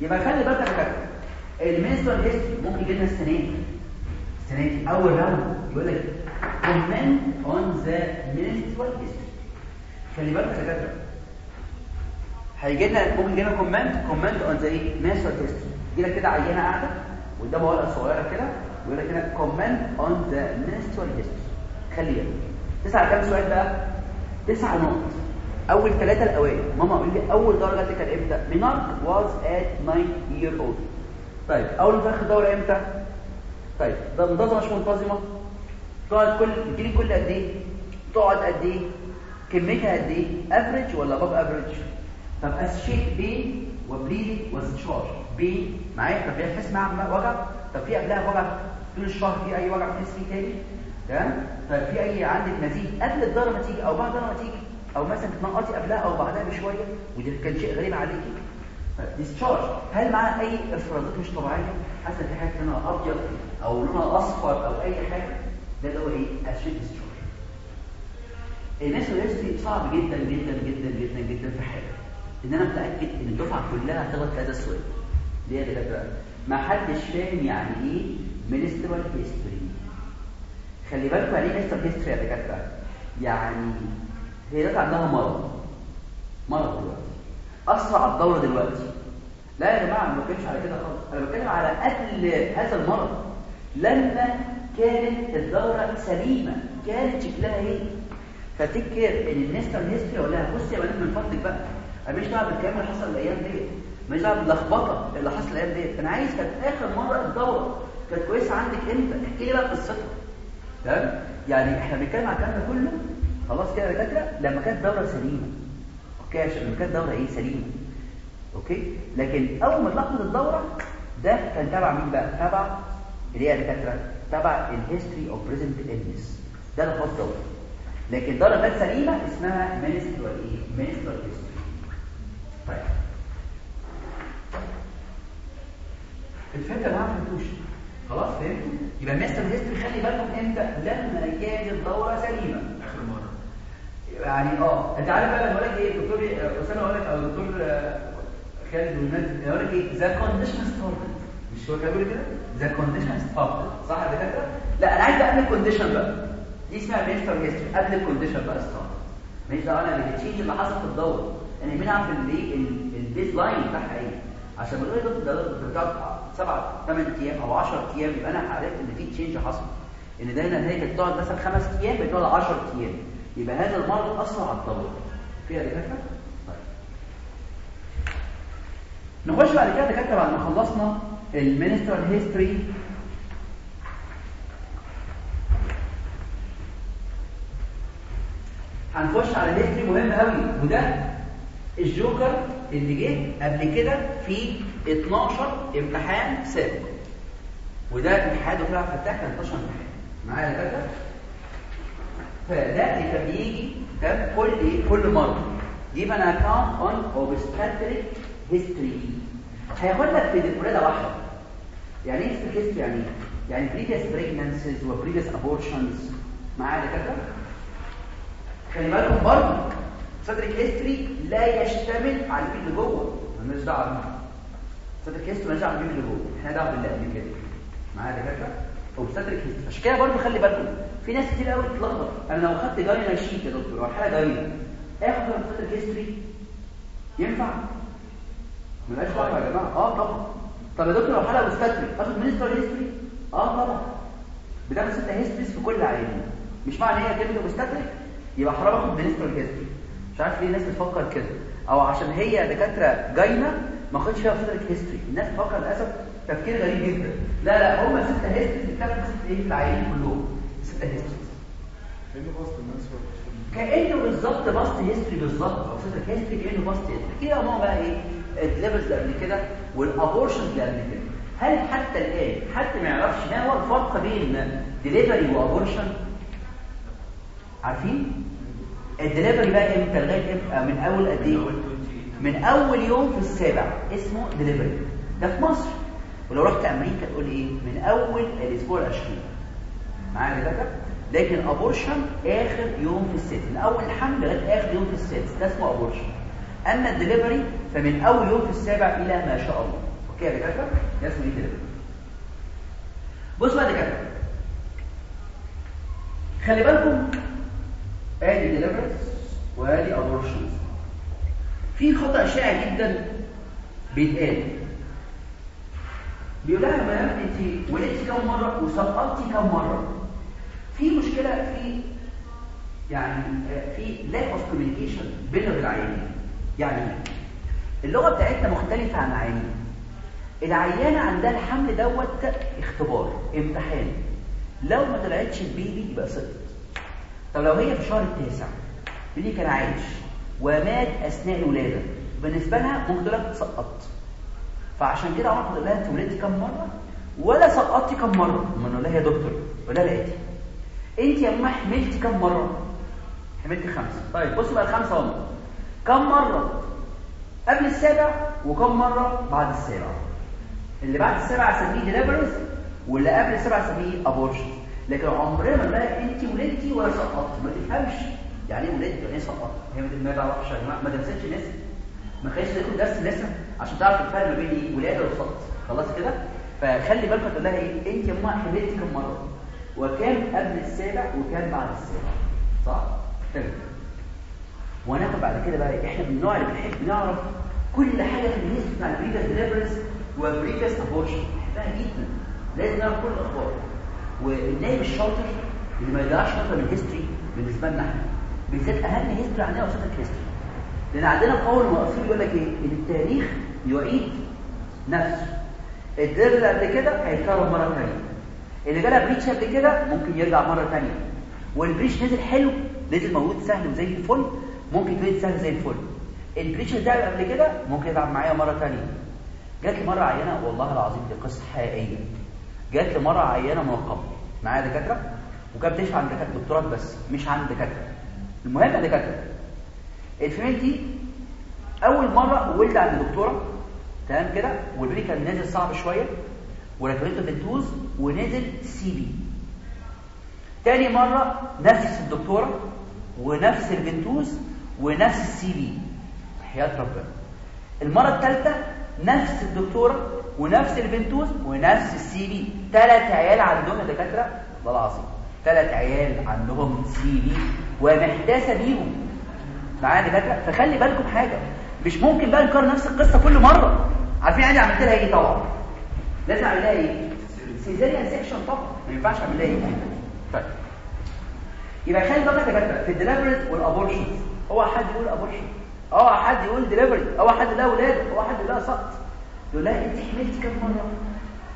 يبقى خلي بالك يا دكاتره ال menstrual history ممكن يجي لنا السنة دي. السنة دي. أول round يقول لك comment on the menstrual history. خلي بالك يا دكاتره هيجي لنا ممكن يجي لنا comment comment on the إيه menstrual history. يجي لك كده عينة قاعدة قدام ورقة صغيرة كده. ويقول لك هنا comment on the menstrual history. خلي بالك. تسعة كام سؤال بقى؟ تسعة نقط. أول ثلاثة الأوائل. ماما قول لي أول دوره جات لي كان إمتى؟ menarche was at 9 year old. طيب أول ما دورة إمتى؟ طيب ده منتظمة مش منتظمة؟ تقعد كل تجيلي كل قد إيه؟ تقعد قد إيه؟ كميتها قد إيه؟ average ولا above average طب associated pain و bleeding و discharge pain معايا؟ طب هي تحس وجع؟ طب في قبلها وجع؟ طول الشهر في أي وجع تحس فيه تاني؟ تمام؟ طيب في أي عندك نزيف قبل الدورة ما تيجي أو بعد الدورة ما تيجي؟ أو مثلا تنقطي قبلها أو بعدها بشوية ودي كان شيء غريب عليكي discharge هل معاها أي افرازات مش طبيعية؟ حاسة في حاجة لونها أبيض أو لونها أصفر أو أي حاجة؟ ده اللي هو إيه؟ associated discharge ال menstrual history صعب جدا جدا جدا جدا جدا في حاجة. إن أنا متأكد إن الدفعة كلها هتغلط في هذا السؤال. ليه يا دكاترة. ما حدش فاهم يعني إيه menstrual history خلي بالكم يعني إيه menstrual history يا دكاترة؟ يعني هي دلوقتي عندها مرض. مرض دلوقتي. أسرع الدوره دلوقتي. لا يا جماعة ما بتكلمش على كده خالص. أنا بتكلم على قتل هذا المرض. لما كانت الدوره سليمة كانت شكلها إيه؟ فتذكر إن النسبة الهيستوري أقول لها بصي يا بنات من فضلك بقى. أنا مش دعوة بالكلام اللي حصل الأيام ديت. مش دعوة باللخبطة اللي حصل الأيام ديت. أنا عايز كانت آخر مرة الدوره كانت كويسة عندك إمتى؟ احكي لي بقى قصتها. تمام؟ يعني إحنا بنتكلم على الكلام ده كله خلاص كده يا دكاترة؟ لما كانت دوره سليمة. أوكي عشان لما كانت دوره إيه؟ سليمة. أوكي؟ لكن أول ما تلخبط الدورة ده كان تبع مين بقى؟ تبع اللي هي دكاترة تبع ال history of present illness. ده اللي خاص دورة. لكن الدوره كانت سليمة اسمها menstrual إيه menstrual history طيب. الفكرة ما فهمتوش خلاص فهمتوا؟ يبقى ال menstrual history خلي بالكم إمتى؟ لما كانت الدورة سليمة. يعني آه انت عارف بقى لما أقول لك إيه الدكتور اسامه أقول لك أو الدكتور آه، خالد والناس يقول لك إيه the condition started مش هو كان بيقول كده؟ the condition started صح يا دكاترة؟ لا أنا عايز قبل ال condition بقى. دي اسمها menstrual history قبل ال condition بقى start مليش دعوه أنا بال change اللي حصل في الدورة. أنا مين عارف الايه ال baseline بتاعها إيه عشان بنقول ده ده بتقعد سبعة ثمان أيام أو 10 أيام يبقى أنا عرفت إن في change حصل. إن دايما هي كانت بتقعد مثلا خمس أيام بتقعد 10 أيام. يبقى هذا المرض اثر على الدوره فيها دكاتره طيب. نخش بعد كده دكاتره بعد ما خلصنا ال menstrual history هنخش على history مهم قوي وده الجوكر اللي جه قبل كده في 12 امتحان سابق. وده امتحان دكتور عبد الفتاح كان 12 امتحان. معايا يا دكاتره كان بيجي ده كل إيه؟ كل مرة. give an account on obstetric history. هياخد لك في دكتوره واحدة. يعني إيه history يعني إيه؟ يعني previous pregnancies و previous abortions. معايا يا دكاترة؟ خلي بالكم برضه. obstetric history لا يشتمل على البيبي اللي جوه. مالناش دعوة بيه. obstetric history مالناش دعوة بالبيبي اللي جوه. إحنا دعوه باللي قبل كده. معايا يا دكاترة؟ و obstetric history عشان كده برضه خلي بالكم. في ناس كتير قوي بتتلخبط. أنا لو خدت gyna sheet يا دكتور أو حاله gyna أخد obstetric history ينفع؟ ملهاش دعوة يا جماعة. آه طبعا. طب يا دكتور لو حاله obstetric أخد menstrual history آه طبعا. بتاخد six histories في كل عيان مش معنى هي كلمة obstetric يبقى حرام أخد menstrual history مش عارف ليه الناس بتفكر كده. أو عشان هي دكاترة gyna ما اخدش فيها obstetric history الناس بتفكر للأسف تفكير غريب جدا. لا لا هم six histories بتاخد إيه؟ في العيانين كلهم. six histories كأنه بالظبط past history بالظبط. أو obstetric history كأنه past history كده ما بقى إيه؟ ال deliveries اللي قبل كده وال abortions اللي قبل كده. هل حتى الآن حد ما يعرفش ما هو الفرق بين delivery و abortion عارفين؟ الدليفري بقى إمتى؟ لغاية إمتى؟ من أول قد إيه؟ من أول يوم في السابع. اسمه دليفري ده في مصر. ولو رحت أمريكا تقول إيه؟ من أول الأسبوع العشرين. معايا كده لكن abortion آخر يوم في الست. من أول الحمل لغاية آخر يوم في السادس ده اسمه abortion أما الدليفري فمن أول يوم في السابع إلى ما شاء الله. okay يا دكاتره ده اسمه إيه دليفري بص بقى يا دكاتره خلي بالكم آدي deliveries وآدي abortions في خطأ شائع جدا بيتقال بيقول لها مدام انت ولدتي كم مرة وسقطتي كم مرة؟ في مشكلة في يعني في lack of communication بيننا وبين العيانين يعني اللغة بتاعتنا مختلفة عن العيانين العيانه عندها الحمل دوت اختبار امتحان. لو ما طلعتش البيبي يبقى سقط. طب لو هي في الشهر التاسع بيبي كان عايش ومات أثناء الولادة بالنسبة لها ممكن تقول سقطت. فعشان كده عمرك تقول لها انت ولدتي كم مرة؟ ولا سقطتي كم مرة؟ لما نقول لها يا دكتور ولا لقيتي. انت يا ماما حملتي كم مرة؟ حملتي خمسة. طيب. بصوا بقى الخمسة هم. كم مرة قبل السابع وكم مرة بعد السابع؟ اللي بعد السابع اسميه deliveries واللي قبل السابع اسميه abortion لكن عمرنا ما نلاقي انت ولدتي ولا سقطتي. ما تفهمش يعني إيه ولدت يعني إيه سقطت هي ما تعرفش يا جماعة. ما درستش لسه ما خليش لكم درس لسه عشان تعرف الفرق ما بين إيه ولاده وسقط خلاص كده؟ فخلي بالك تقول لها إيه؟ انت يا ماما حملتي كم مرة؟ وكام قبل السابع وكام بعد السابع. صح؟ تمام. وهناخد بعد كده بقى إحنا من النوع اللي بنحب نعرف كل حاجة في ال history بتاع ال previous deliveries و previous abortion بنحبها جدا. لازم نعرف كل الأخبار. والنايب الشاطر اللي ما يضيعش فتره من ال history بالنسبة لنا إحنا. بالذات أهم history عندنا ال obstetric history لأن عندنا قول مؤثر يقول لك إيه؟ إن التاريخ يعيد نفسه. الدرس اللي قبل كده هيتكرر مرة ثانية اللي جالها breech قبل كده ممكن يرجع مرة ثانية وال breech نزل حلو نزل موجود سهل وزي الفل ممكن تولد سهل زي الفل. ال breech ده قبل كده ممكن يلعب معايا مرة ثانية جات لي مرة عيانه والله العظيم دي قصة حقيقية. جات لي مرة عيانه منقبه معايا دكاترة؟ وكانت بتكشف عند دكاترة دكتورات بس مش عند دكاترة. المهم دكاترة ال female دي أول مرة ولد عند دكتوره تمام كده؟ وال baby كان نازل صعب شوية وركبت له ventouse ونزل CP. تاني مرة نفس الدكتورة ونفس ال ventouse ونفس ال CP. حياة ربنا. المرة الثالثه نفس الدكتورة ونفس ال ventouse ونفس ال CP. ثلاث عيال عندهم دكاترة والله العظيم ثلاث عيال عندهم CP ومحتاسة بيهم. معايا دكاتره فخلي بالكم حاجة مش ممكن بقى نكرر نفس القصة كل مرة. عارفين يعني عملت لها إيه طبعا؟ لازم أعمل لها إيه؟ cesarean section طبعا ما ينفعش أعمل لها إيه؟ طيب. يبقى خلي بالك يا دكاتره في ال delivery وال abortion. أوعى حد يقول abortion. أوعى حد يقول دليفري أوعى حد لا ولاده أوعى حد لا سقط. يقول لها أنت حملتي كام مرة؟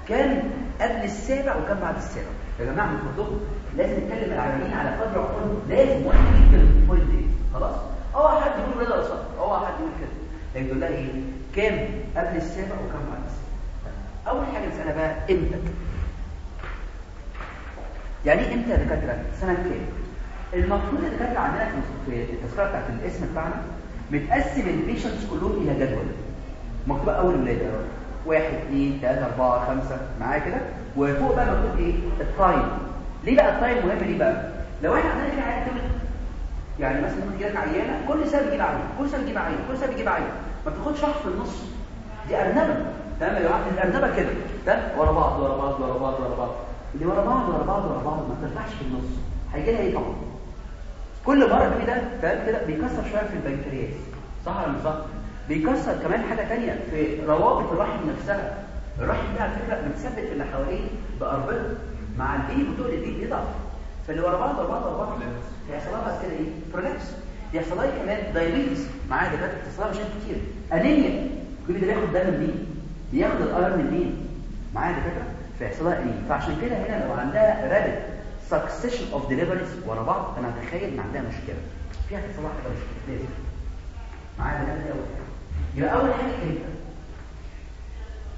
كام قبل السابع وكام بعد السابع. يا جماعة من فضلكم لازم نكلم العيانين على قدر عقولهم. لازم واحد في ال point دي خلاص؟ أوعى حد يقول ولا سقط أوعى حد يقول كده لكن يقول لها إيه؟ كام؟ قبل السابع وكام بعد السابع؟ أول حاجة نسالها بقى إمتى؟ يعني إيه إمتى يا دكاترة؟ سنة كام؟ المفروض الدكاتره عندنا في التذكرة بتاعت القسم بتاعنا متقسم ال patients كلهم إلى جدول. مكتوب أول ولادة. واحد اثنين ثلاثة أربعة خمسة. معايا كده؟ وفوق بقى مكتوب إيه؟ ال time. ليه بقى ال time مهم؟ ليه بقى؟ لو إحنا عندنا في تولد يعني مثلا ممكن تجيلك عيانة كل سنه بيجيب عيان كل سنه بيجيب عيان كل سنه بيجيب عيان. ما بتاخدش شهر في النص. دي أرنبة. تمام يا جماعة؟ الأرنبة كده. تمام ورا بعض ورا بعض ورا بعض ورا بعض. اللي ورا بعض ورا بعض ورا بعض ما بترتاحش في النص. هيجي لها إيه طبعا؟ كل مرة كده تمام كده؟ بيأثر شوية في البنكرياس. صح ولا مش صح؟ بيأثر كمان حاجة ثانية في روابط الرحم نفسها. الرحم ده على فكرة متثبت اللي حواليه بأربطة مع ال baby بتقول ال baby بيضعف. فاللي ورا بعض ورا بعض ورا بعض. هيحصل لها بعد كده إيه؟ prolapse يحصل لها كمان diabetes معايا دكاتره لها مشاكل كتير. انيميا ال baby ده بياخد دم منين؟ بياخد ال iron منين معايا دكاتره فيحصل لها انيميا فعشان كده هنا لو عندها رابط succession of deliveries ورا بعض أنا اتخيل إن عندها مشكلة. فيها هتحصل لها حاجة مشكلة. لازم معايا دكاتره يبقى أول حاجة كده.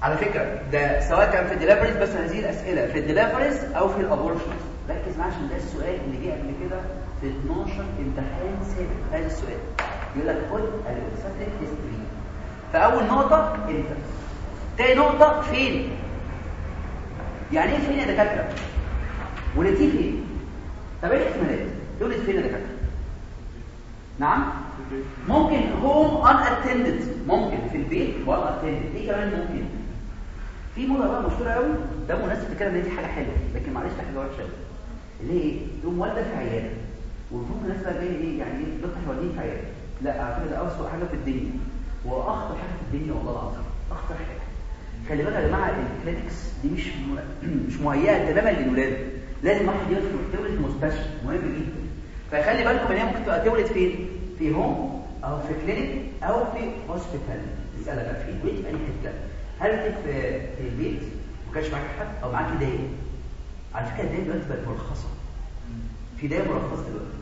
على فكرة ده سواء كان في ال deliveries بس هذه الأسئلة في ال deliveries أو في ال abortions ركز معايا عشان ده السؤال اللي جه قبل كده. في 12 امتحان سابق. هذا السؤال. يقول لك خد ال obstetric history فاول نقطة إمتى تاني نقطة فين؟ يعني إيه فين يا دكاترة؟ ولدتيه فين؟ طب إيه الاحتمالات؟ تولد فين يا دكاترة؟ نعم؟ ممكن هوم ان اتندد ممكن في البيت وان اتندد إيه كمان ممكن؟ في موضه بقى مشهورة قوي ده مناسب تتكلم إن دي حاجة حلوة. لكن معلش دي حاجة وحشة إيه تقوم والده في عيادة. وتقوم الناس بقى جاية إيه؟ يعني إيه؟ دكتور في عياده لا ده اسوء حاجة في الدنيا. واخطر حاجة في الدنيا والله العظيم. أخطر حاجة. خلي بالك يا جماعة ال clinics دي مش م... مش مهيئة تماما للولادة. لازم واحد يولد في مستشفى. مهم جدا. فخلي بالكم إن هي ممكن تبقى تولد فين؟ في home أو في clinic أو في hospital اسالها بقى فين وين في أي حتة. هل انت في في البيت ما كانش معاك حد؟ أو معاك دايه على فكرة الدايه دلوقتي بقت مرخصة. دايه مرخصه دلوقتي.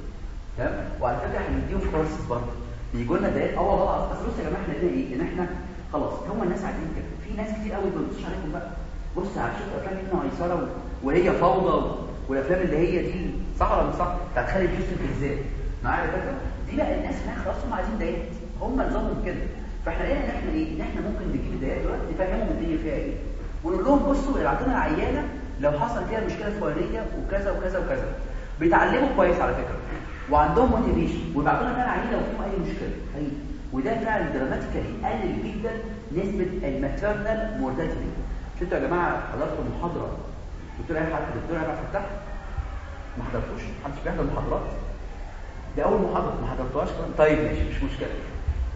تمام؟ وعلى فكرة إحنا بنديهم كورسز برضه. بيجوا لنا دايات آه والله العظيم. بس بص يا جماعة إحنا إيه ان إحنا خلاص هم الناس عايزين كده. في ناس كتير قوي ما بيبصوش عليكم بقى. بص على شوف افلام ابن عيسره وهي فوضى والأفلام اللي هي دي صح ولا مش صح بتاعت خالد يوسف بالذات معايا فكره دي بقى الناس هناك خلاص هم عايزين دايات هم نظامهم كده. فاحنا لقينا ان إحنا إيه؟ ان إحنا ممكن نجيب الدايات دلوقتي نفهمهم الدنيا فيها إيه. ونقول لهم بصوا ابعتوا لنا عيانه لو حصل فيها مشكلة فلانية وكذا وكذا وكذا. بيتعلموا كويس على فكرة. وعندهم motivation لنا فعلا عيانه لو فيهم أي مشكلة. اي وده فعلا dramatically قلل جدا نسبة ال maternal mortality شفتوا يا جماعة حضرتوا محاضره دكتور أي حد؟ دكتور أي فتح ما حضرتوش؟ محدش بيحضر محاضرات؟ ده أول محاضرة. ما حضرتوهاش طيب ماشي مش مشكلة.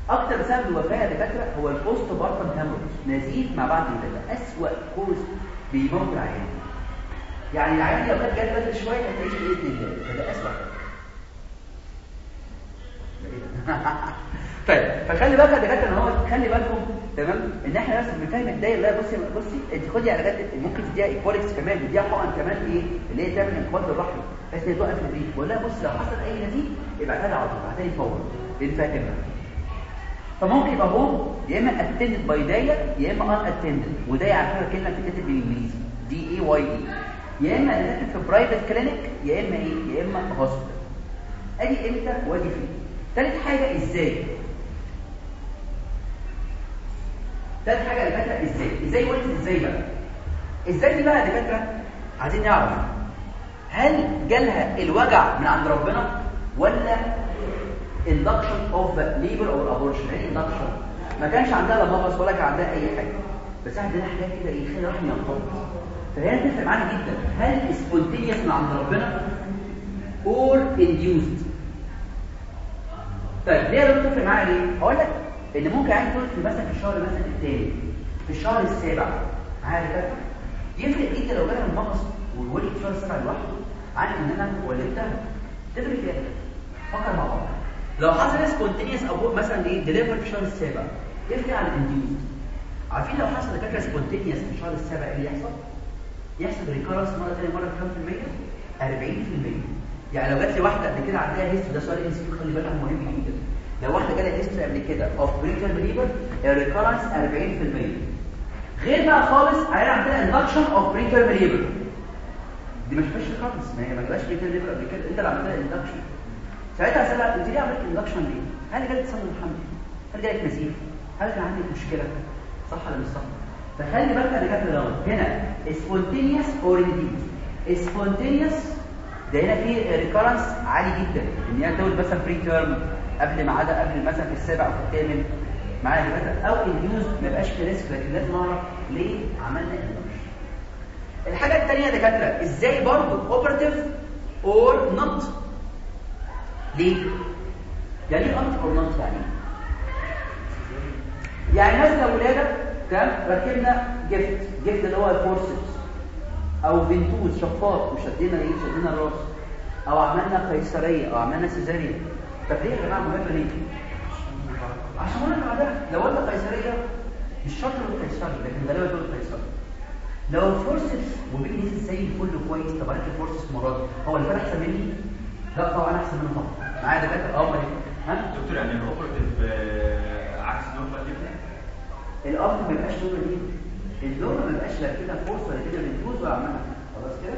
أكتر سبب الوفاة يا دكاترة هو ال postpartum hemorrhage نزيف مع بعض الولاده أسوأ cause بيموت العيان. يعني العيان لو كانت جت بدري شوية هتعيش باذن الله فده أسوأ. [LAUGHS] طيب فخلي بالك يا دكاترة إن هو خلي بالكم تمام؟ إن إحنا بس بنفهم الداية لا بصي بصي إنت خدي علاجات ممكن تديها ecbolics كمان تديها حقن كمان إيه؟ اللي هي تعمل انقباض للرحم بس هي توقف الريق ولا بص لو حصل أي نزيف ابعتها لي على طول ابعتها لي فورا. فاهم فممكن يبقى هو يا إما attended by داية يا إما unattended وده فكره كلمة بتتكتب بالانجليزي D A Y A يا إما اللي في private clinic يا إما إيه؟ يا إما hospital أجي إمتى؟ وأجي فين؟ ثالث حاجة إزاي؟ ثالث حاجة الدكاتره إزاي؟ إزاي ولدت إزاي بقى؟ إزاي دي بقى دكاتره عايزين نعرف. هل جالها الوجع من عند ربنا؟ ولا induction of labor or abortion يعني induction ما كانش عندها لا مغص ولا كان عندها أي حاجة. بس عندنا حاجات كده إيه؟ خلي رحم ينقبض فهي تفرق معانا جدا. هل spontaneous من عند ربنا or induced طيب ليه يا دكتور تفرق معايا ليه؟ هقول لك إن ممكن عندي تولد مثلا في الشهر مثلا الثاني في الشهر السابع معايا كده يفرق جدا لو جالها المغص وولد في الشهر السابع لوحده عن إن أنا ولدتها تفرق جدا فكر مع بعض. لو حصل spontaneous ابو مثلا إيه deliver في الشهر السابع يفرق عن ال induced عارفين لو حصل دكاترة spontaneous في الشهر السابع إيه اللي يحصل؟ يحصل recurrence مرة ثانية مرة بكام في المية 40% يعني لو جات لي واحدة قبل كده عندها history ده سؤال MCQ خلي بالك مهم جدا لو واحدة جالها history قبل كده of preterm labor ال recurrence 40% غير بقى خالص عيال عندنا induction of preterm labor دي مش فيش recurrence ما هي ما جالهاش preterm labor قبل كده انت اللي عملت لها induction ساعتها اسالها انت ليه عملت induction ليه؟ هل جالك تسمم الحمل؟ هل جالك نزيف؟ هل كان عندك مشكلة؟ صح ولا مش صح؟ فخلي بالك يا دكاتره دوت هنا spontaneous or induced spontaneous ده هنا في recurrence عالي جدا. إن هي تولد مثلا preterm قبل ميعادها قبل مثلا في السابع أو في الثامن معايا دكاتره أو induced ما يبقاش في risk لكن لازم اعرف ليه؟ عملنا induction الحاجة الثانية يا دكاترة إزاي برضه operative or not ليه؟ يعني إيه انت or not يعني؟ يعني مثلا ولادة تمام ركبنا جفت جفت اللي هو ال forceps أو ventouse شفاط وشدينا إيه؟ شدينا الراس. أو عملنا قيصرية أو عملنا cesarean طب ليه يا جماعة مهم ليه؟ عشان أنا بعدها. لو قلنا قيصرية مش شرط نقول قيصري لكن غالبا تقول قيصري لو الفورسبس وبيجي زي الفل كويس طب أنا الفورسبس مراد هو اللي أحسن مني؟ لا طبعا أحسن منه طبعا. معايا دكاترة؟ أه أمال ها؟ دكتور يعني الاوبرتيف عكس نورمال الامر ما يبقاش نور دي النور ما يبقاش لا كده ولا كده بنفوز ولا عملها خلاص كده؟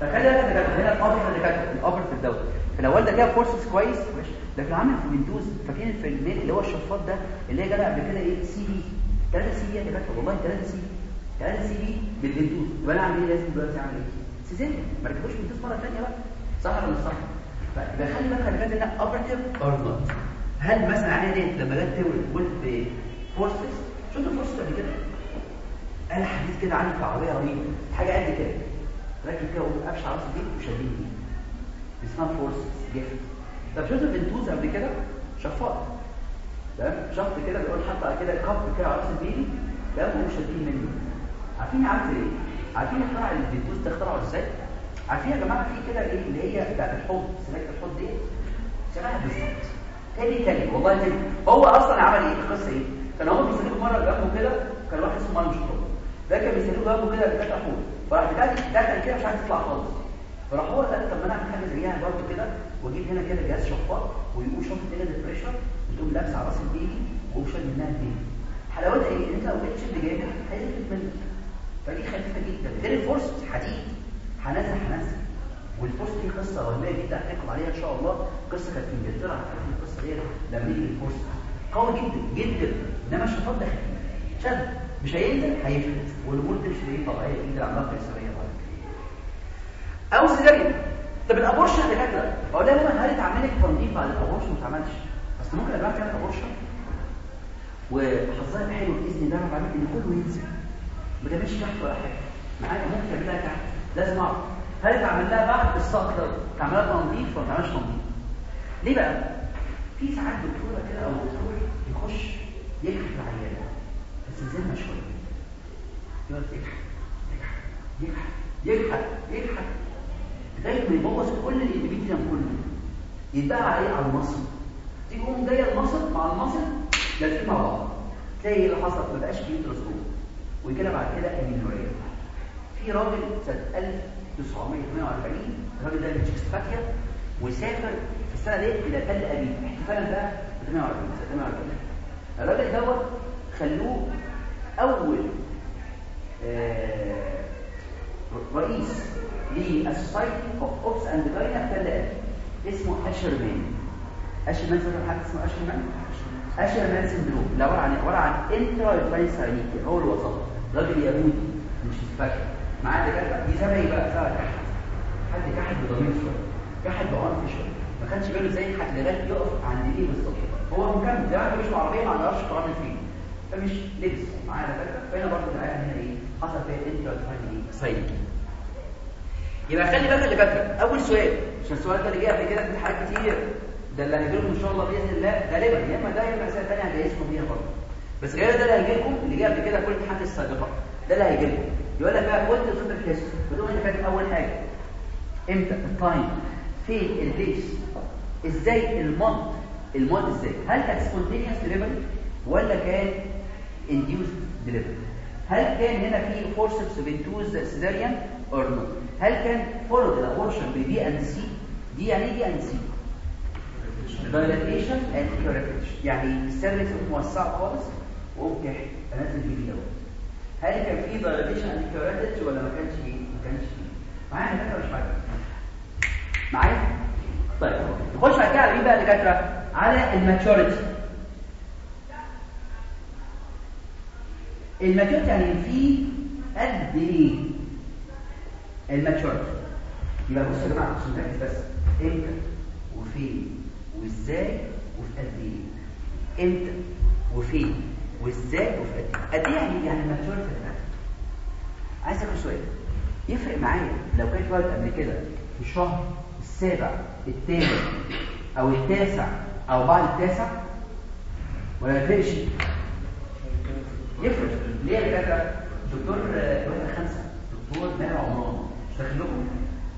فخلي بالك ده هنا الامر اللي كانت الامر في الدولة. فلو والده كده forceps كويس ماشي. لكن عامل في ventouse فاكرين في الميل اللي هو الشفاط ده اللي هي جالها قبل كده إيه؟ CP. 3 CP يا دكاتره والله 3 CP. 3 CP بال ventouse يبقى أنا أعمل إيه لازم دلوقتي أعمل إيه؟ cesarean ما ركبوش ventouse مرة ثانية بقى. صح ولا مش صح؟ فيبقى خلي بالك خلي بالك انها operative or not هل مثلا عليه ديت لما جت تولد ولد ب forceps شفت ال forceps قبل كده؟ أنا حديد كده عندي في العربيه رهيب حاجة قد كده. راكب كده وقفش على راسي دي وشديد دي اسمها forceps جفت طب شفت ال ventouse قبل كده؟ شفاط تمام؟ شفط كده بيقول حط على كده كف كده على راس ال baby تمام؟ وشادين منه. عارفين عارف إيه عارفين اخترع ال ventouse ده اخترعه إزاي؟ عارفين يا جماعة في كده إيه اللي هي بتاعت الحوض سلاك الحوض دي؟ شبهها بالظبط. تاني تاني. والله تاني. هو أصلا عمل إيه؟ القصة إيه؟ كان هو بيسلكوا مرة جنبه كده كان واحد اسمه مالوش ده كان بيسلكوا جنبه كده بتاع حوض فراح بتاعتي بتاعتي كده مش عايز يطلع خالص. فراح هو قال طب ما أنا أعمل حاجة زيها برضه كده وأجيب هنا كده جهاز شفاط ويقوم شوف الدنيا ال pressure وتقوم لابسة على راس ال baby ويشد منها ال baby. حلاوتها إيه؟ أنت لو جيت تشد جامد هيزيد منك فدي خفيفة جدا. غير ال forceps حديد هنزل هنزل وال forceps دي قصة وهميه جدا هحكم عليها إن شاء الله. قصة كانت في إنجلترا عارفين القصة دي لما يجي ال forceps قوي جدا جدا. انما الشفاط ده. شد مش هينزل هيفلت والامور تمشي إيه طبيعيه جدا عملها قيصرية بعد أو cesarean طب ال abortion يا دكاتره أقول لها هل اتعملت تنظيف بعد ال abortion؟ ما اتعملش. بس ممكن البنت تعمل abortion وحظها حلو بإذن الله رب العالمين إن كله ينزل. ما تعملش كحت ولا حاجة. معايا؟ ممكن تعمل لها كحت لازم أعرف. هل اتعمل لها بعد السقط ده؟ اتعمل لها تنظيف ولا ما اتعملش تنظيف؟ ليه بقى؟ في ساعات دكتورة كده أو دكتور يخش يكحت العيانه بس يزنها شوية. يقعد يكحت يكحت يكحت يكحت لغايه ما يبوظ كل ال endometrium كله. يتباع عليه على ال muscle. دي تقوم جاية ال muscle مع ال muscle لازقين مع بعض تلاقي اللي حصل ما بقاش فيه ترسبوت وكده بعد كده amenorrhea في راجل سنة 1942 الراجل ده من تشيكوسلوفاكيا وسافر في السنة دي إلى تل أبيب. احتفالا بقى ب 48 سنة 48 الراجل دوت خلوه أول آه رئيس لل society of obs and gyne في ابيب اسمه أشرمان. أشرمان فاكر حد اسمه أشرمان؟ أشرمان syndrome. اللي عباره عن عباره عن intra synechiae هو الوسط. راجل يهودي مش فاكر معاه دكاتره دي سبب إيه بقى سبب كحت حد كحت بضمير شوية. كحت بعنف شوية. ما كانش باله إزاي حد لغاية يقف عند إيه بالظبط. هو مكمل ده مش عربية ما نعرفش تعمل فيه فمش لبس. معاه دكاتره فهنا برضه العيال هنا إيه؟ حصل فيها intrauterine إيه؟ synechiae يبقى خلي بالك اللي فاكره أول سؤال. عشان السؤال ده اللي جه قبل كده في حاجات كتير. ده اللي هيجي لكم إن شاء الله بإذن الله. غالبا. يا إما ده يا إما أسئلة ثانية هجهزكم بيها برضه بس غير ده اللي هيجي لكم اللي جه قبل كده كل امتحانات السابقة ده اللي هيجي لكم يقول لك بقى كنت ضد الحس بدون انت فاكر أول حاجة. إمتى؟ ال time. فين؟ ال place. إزاي ال mode ال mode إزاي؟ هل كان spontaneous delivery ولا كان induced delivery هل كان هنا في forceps ventouse cesarean or no هل كان followed ال abortion ب D and C دي يعني D and C dilatation and curettage يعني ال cervix موسعه خالص. وقوم تحت انزل فيه دوت هل كان في dilatation and curettage ولا ما كانش فيه ما كانش فيه معايا؟ مش معايا. معايا؟ طيب. نخش بعد كده على إيه بقى دكاتره على ال maturity ال maturity يعني في قد إيه؟ ال maturity يبقى بصوا يا جماعة عشان نركز بس. إمتى وفين وإزاي وفي قد إيه؟ إمتى وفين وإزاي وفي قد إيه؟ قد إيه يعني يعني ال maturity بتاعتك عايز اخد سؤال. يفرق معايا لو كانت ولد قبل كده في الشهر السابع الثامن أو التاسع أو بعد التاسع؟ ولا يفرقش. يفرق. ليه يا دكاتره دكتور واحد خمسة. دكتور ماهر عمران. مش داخل لكم؟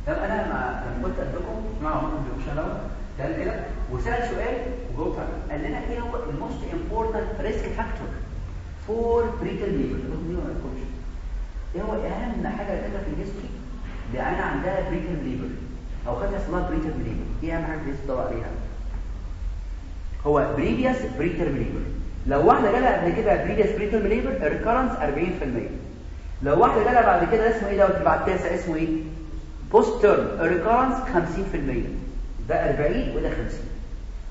طب أنا ما لما كنت قدكم مع عمران بيخش الأول. قال كده؟ وسأل سؤال وجاوب قال لنا إيه هو ال most important risk factor for preterm labor إيه هو أهم حاجة تقدر في ال history أنا عندها preterm labor أو خدت اسمها preterm labor إيه اهم حاجة تدور عليها هو previous preterm labor لو واحدة جالها قبل كده previous preterm labor ال recurrence 40% لو واحدة جالها بعد كده اسمه إيه دوت؟ بعد تاسع اسمه إيه؟ post term ال recurrence 50% ده 40 وده 50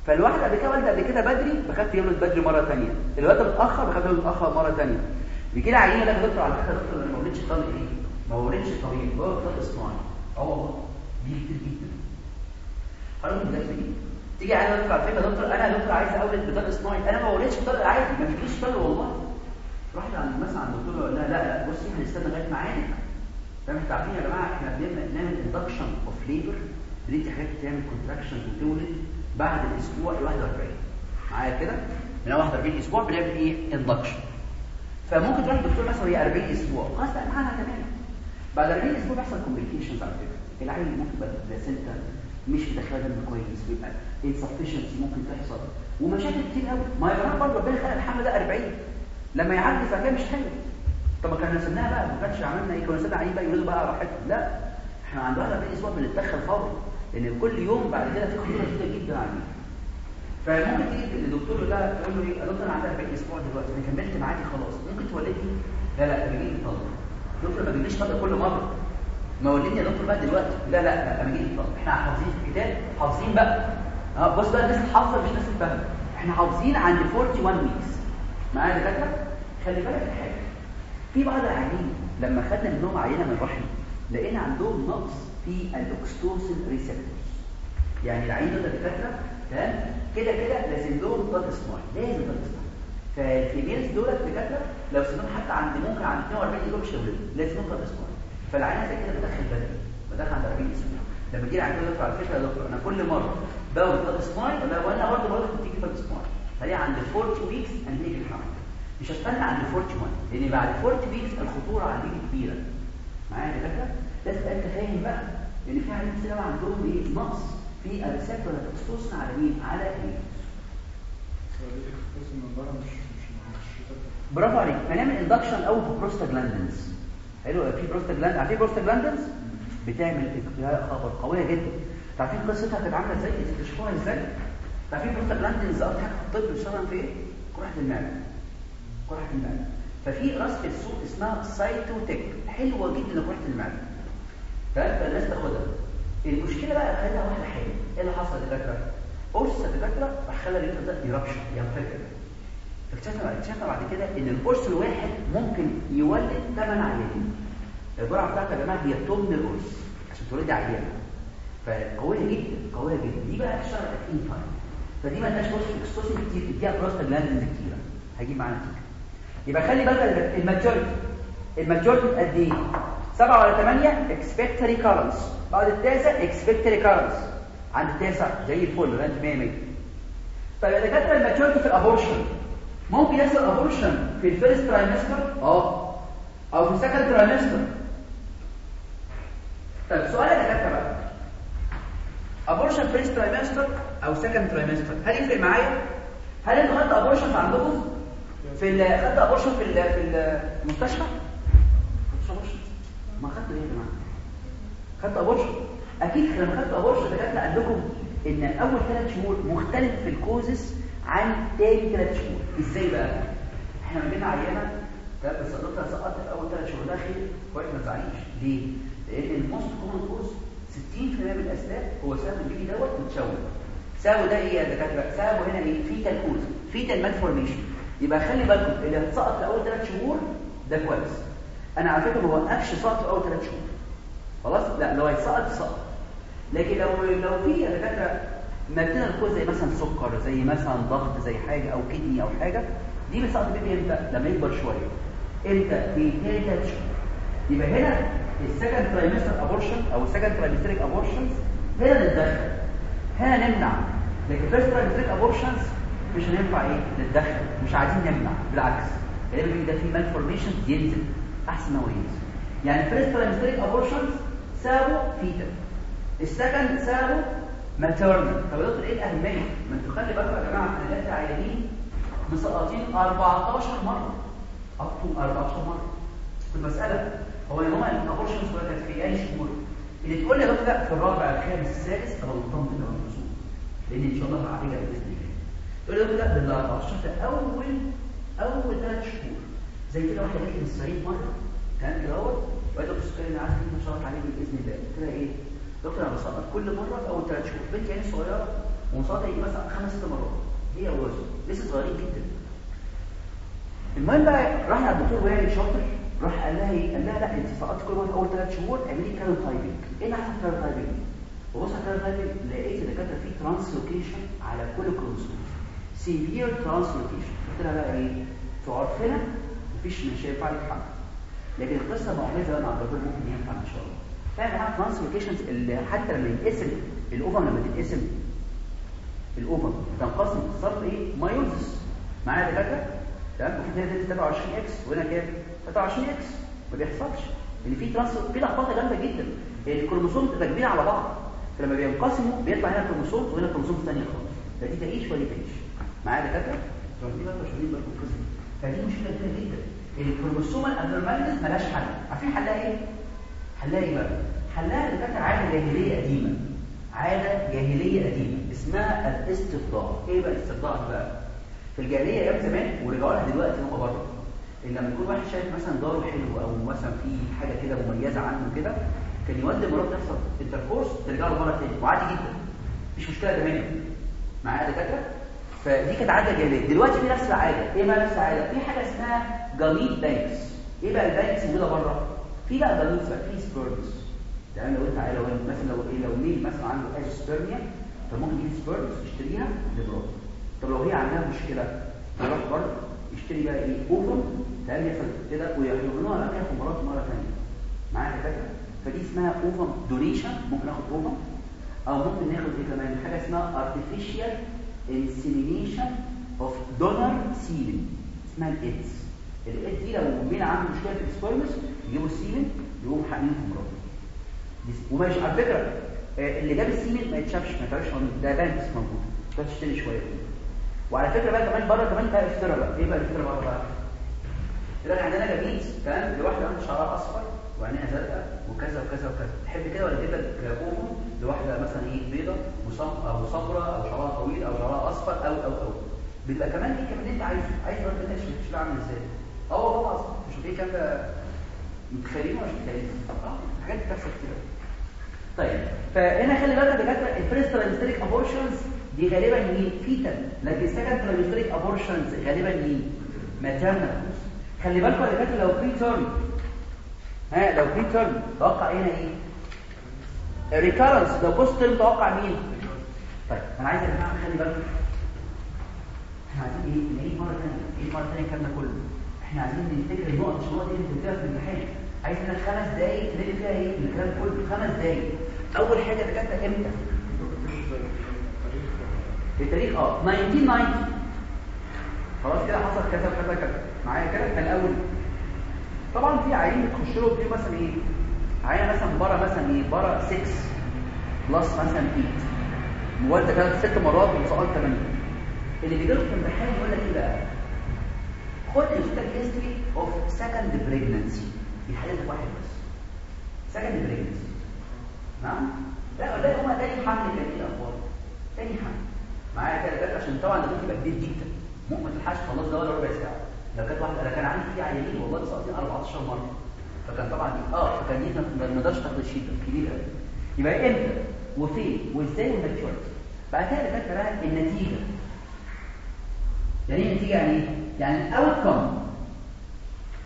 فالواحد قبل كده قبل كده بدري بخاف يولد بدري مرة ثانية الواد متأخر بخاف يولد متاخر مرة ثانية بيجي لي عيانة ده دكتور على فكره دكتور ما ولدش إيه ما ولدش طبيعي. هو طلق اصطناعي أه كتير جدا. دي تيجي عيانة دكتور على فكره دكتور أنا دكتور عايز أولد بطلق اصطناعي أنا ما ولدش طلق عادي ما فيش طلق والله. رحت عند مثلا عند الدكتور ولا لا لا بصي هنستنى لغاية معاك فاحنا عارفين يا جماعة إحنا بنعمل induction of labor بندي حاجات تعمل contraction وتولد بعد الأسبوع ال 41 معايا كده؟ من 41 أسبوع بنعمل إيه؟ induction فممكن تروح الدكتور مثلا وهي 40 أسبوع. خلاص بقى معانا تمام بعد 40 أسبوع بيحصل complications على فكرة. العيل ممكن يبقى placenta مش مدخله دم كويس ويبقى insufficiency ممكن تحصل. ومشاكل كتير قوي. ما جماعة برضه ربنا خلق الحمل ده 40 لما يعدي فكان مش حلو. طب ما كنا سنها بقى ما كانش عملنا إيه؟ كنا سنة عيل بقى يولدوا بقى راحتهم لا إحنا عندنا 40 أسبوع بنتدخل فورا. لأن كل يوم بعد كده في خطورة شديده جدا عليه. فممكن تيجي للدكتور يقول لها تقول له إيه؟ دكتور أنا عندي 40 أسبوع دلوقتي. أنا كملت معاكي خلاص. ممكن تولدي لا لا بيجي طلق دكتور ما بيجيش طلق كل مرة. ما ولدني يا دكتور بقى دلوقتي. لا لا لا أنا طلق إحنا حافظين الكتاب حافظين بقى. أه بص بقى الناس حافظه مش ناس فاهمه إحنا حافظين عند 41 weeks معايا يا دكاترة؟ خلي بالك من حاجة. في بعض العيانين لما خدنا منهم عينة من الرحم لقينا عندهم نقص في ال oxytocin receptors يعني العين دول دكاترة تمام؟ كده كده لازم لهم طلق اصطناعي لازم طلق اصطناعي فال females دول دكاترة لو سنهم حتى عند ممكن عند 42 يوم مش هيولدوا. لازم طلق اصطناعي فالعيانة زي كده بدخل بدري بدخل عند 40 أسبوع لما يجي عند دكتور على فكرة يا دكتور أنا كل مرة باخد طلق اصطناعي وأنا برضه باخد تيجي طلق اصطناعي فهي عند 40 weeks أنهي لك الحمل. مش هستنى عند 41 لأن بعد 40 weeks الخطورة ال baby كبيرة. معايا يا دكاتره لازم أنت فاهم بقى لأن في عيال كتير عندهم إيه؟ نقص في ال receptor ال oxytocin على مين؟ على ال humans برافو عليك. هنعمل اندكشن اول في بروستاجلاندنز حلو. في بروستاجلاند عارفين بروستاجلاندنز بتعمل خبر قوية جدا. عارفين قصتها كانت عاملة إزاي؟ تكتشفوها إزاي؟ عارفين بروستاجلاندنز أكتر حاجة في الطب بتشتغل في إيه؟ قرحه المعدة. قرحه المعدة. ففي راس في السوق اسمها سايتوتك حلوة جدا لقرحه المعدة. فالناس تاخدها. المشكلة بقى خليها واحدة حلوة. إيه اللي حصل للدكاتره قرص الدكاتره راح خلى الريتم ده يربشن ينفجر. اكتشفنا اكتشفنا بعد كده إن القرص الواحد ممكن يولد 8 عيانين الجرعة بتاعتها يا جماعة هي 8 قرص عشان تولد عيان فقوية جدا قوية جدا. دي بقى أكيد fine فدي ما لهاش oxytocin كتير تديها بروستاجلاندز كتيرة. هجيب معانا نتيجة. يبقى خلي بالك ال maturity. ال maturity قد إيه؟ 7 ولا 8 expect recurrence بعد التاسع expect recurrence عند التاسع زي الفل لغايه 100 100 طيب يا دكاترة ال maturity في ال abortion. ممكن يحصل abortion في ال first trimester آه. أو في ال second trimester طيب سؤال يا دكاتره بقى abortion first trimester أو second trimester هل يفرق معايا؟ هل أنتوا خدتوا abortion عندكم؟ في خدت abortion في في المستشفى ما خدتوا إيه يا جماعة؟ خدت abortion أكيد لما خدت abortion دكاتره قال لكم إن أول ثلاث شهور مختلف في ال causes عن تاني ثلاث شهور. إزاي بقى؟ إحنا لما جينا عيانه ده بس الدكتور سقطت اول ثلاث شهور ده خير. كويس ما تزعليش. ليه؟ لأن ال most common cause 60% من الأسباب هو سبب البيبي دوت متشوه. سببه ده إيه يا دكاترة؟ سببه هنا إيه؟ fetal cause fetal malformation يبقى خلي بالكم اللي سقط أول ثلاث شهور ده كويس. أنا على فكرة ما بوقفش سقط أول ثلاث شهور. خلاص؟ لا لو هيسقط سقط لكن لو لو في يا دكاترة maternal cause زي مثلا سكر زي مثلا ضغط زي حاجة أو kidney أو حاجة دي بتسقط البيبي إمتى؟ لما يكبر شوية. إمتى؟ في ثلاث شهور. يبقى هنا ال second trimester abortion أو ال second trimesteric abortions هنا نتدخل هنا نمنع. لكن first trimesteric abortions مش هننفع إيه؟ نتدخل مش عايزين نمنع. بالعكس. البيبي ده فيه malformation ينزل أحسن ما ينزل يعني first trimesteric abortions سببه fetal ال second سببه maternal طب يا إيه الأهمية؟ ما أنتوا خلي بالكم يا جماعة إحنا دلوقتي عيانين مسقطين 14 مرة. أكتر 14 مرة. كنت بسألك هو يا ماما ال abortions كانت في أي شهور؟ اللي تقول لي يا لا في الرابع الخامس السادس ابقى مطمن على الرسول لأن إن شاء الله هعالجها بإذن الله. تقول لي لا بال 14 ده أول أول ثلاث شهور. زي كده واحدة جت من الصعيد مرة. كان كده اهوت وقالت دكتور سكري أنا عارف إن عليك بإذن الله. قلت لها إيه؟ دكتور أنا بسقط كل مرة في أول ثلاث شهور بنتي يعني صغيرة ومسقطه يجي مثلا خمس ست مرات هي وزن لسه صغيرين جدا. المهم بقى راح على الدكتور وائل شاطر راح قال لها إيه؟ قال لها لا أنت سقطت كل مرة في أول ثلاث شهور اعملي karyotyping إيه اللي حصل karyotyping وبص على karyotyping لقيت الدكاترة فيه translocation على كل كروموسوم severe translocation قلت لها بقى إيه؟ في عرفنا مفيش مش هينفع لك حاجة. لكن القصة معجزة مع الدكتور ممكن ينفع إن شاء الله. فاهم معاها translocations حتى لما يتقسم ال ovum لما تتقسم ال ovum تنقسم بالظبط إيه؟ meiosis. معايا دكاترة؟ تمام؟ ممكن هنا 23 X. وهنا كام؟ 23 X. ما بيحصلش. ان في trans في لخبطة جامدة جدا. الكروموسوم بتبقى كبيرة على بعض. فلما بينقسموا بيطلع هنا كروموسوم وهنا كروموسوم ثانية خالص. لا دي تعيش ولا تعيش؟ معايا دكاترة؟ دي بقى مش واخدين بالكم القصة. فدي مشكلة كبيرة جدا. ال chromosomal abnormalities مالهاش حل. عارفين حلها إيه؟ حلها إيه بقى حلها دكاتره عادة جاهلية قديمة. عادة جاهلية قديمة. اسمها الاستبضاع إيه بقى الاستبضاع دي بقى؟ في الجاهلية أيام زمان ورجعوا لها دلوقتي هم بره. إن لما يكون واحد شايف مثلا داره حلو أو مثلا في حاجة كده مميزة عنه كده كان يودي مراته تحصل intercourse ترجع له مره تاني. وعادي جدا. مفيش مشكلة تماما. معايا دكاترة؟ فدي كانت عادة جاهلية. دلوقتي في نفس العادة. إيه بقى نفس العادة؟ في حاجة اسمها gamete banks. إيه بقى ال banks موجودة بره؟ في بقى بقى في sperms يعني لو انت لو مثلا لو إيه لو male مثلا عنده azoospermia فممكن يجيب sperms يشتريها لمراته طب لو هي عندها مشكلة يروح بره يشتري بقى إيه؟ تمام يحصل كده ويحضنوها بقى كده في مرة ثانية معايا دكاتره فدي اسمها ovum donation ممكن ناخد ovum أو ممكن ناخد إيه كمان؟ حاجة اسمها artificial insemination of donor semen اسمها ال AIDS ال AIDS دي لو مين عنده مشكلة في ال sperms يجيبوا ال semen يقوم حقنين في مراته ومش على فكرة اللي جاب السيمن ما يتشافش ما يتعرفش ده بانكس موجود. تشتري شوية. وعلى فكرة بقى كمان بره كمان بقى افترا بقى. إيه بقى الافترا بره بقى دلوقتي عندنا جميل تمام؟ لواحده عنده شعرها أصفر وعينيها زرقاء وكذا وكذا وكذا. تحب كده ولا كده كابوه لواحده مثلا إيه وصم أو صفراء أو شعرها طويل أو شعرها أصفر أو أو أو. بيبقى كمان في كمان أنت عايزه؟ عايز تقول كده مش عامل إزاي. آه والله العظيم. مش في كام ده متخيلين ولا مش متخيلين آه حاجات بتحصل كتير طيب فهنا خلي بالك يا دكاترة ال first trimesteric abortions دي غالبا مين؟ fetal لكن ال second trimesteric abortions غالبا مين؟ maternal خلي بالكم يا دكاترة لو pre ها لو pre توقع هنا إيه؟ recurrence لو post term توقع مين؟ طيب أنا عايز يا جماعة خلي بالكم إحنا عايزين إيه؟ نعيد مرة ثانية نعيد مرة ثانية الكلام ده كله. إحنا عايزين نفتكر النقط النقط دي بتنتهي في الامتحان. عايز منك خمس دقايق تلاقي فيها إيه؟ الكلام كله خمس دقايق. أول حاجة دكاتره إمتى؟ التاريخ آه 1990 خلاص كده حصل كذا كذا كذا معايا كده؟ كان اول طبعا في عيين بتخش له في مثلا إيه؟ عينة مثلا بره مثلا إيه؟ بره 6 بلس مثلا 8 موالده كانت ست مرات وسؤال 8 اللي بيجي له في الامتحان يقول لك إيه بقى؟ خد ال fetal history of second pregnancy يحدد لك واحد بس. second pregnancy نعم؟ لا لا هما تاني حمل كان إيه الاخبار تاني حمل. معايا كده عشان طبعا ده ممكن يبقى كبير جدا. ممكن ما تلحقش تخلص ده ولا ربع ساعة. لو كانت واحدة أنا كان عندي في عيانين والله ساقطين 14 مرة. فكان طبعا آه فكان دي ما نقدرش تاخد الشيء ده. كبير قوي يبقى إمتى؟ وفين؟ وإزاي؟ وال maturity بعد كده بقى النتيجة. يعني إيه النتيجه يعني إيه؟ يعني ال outcome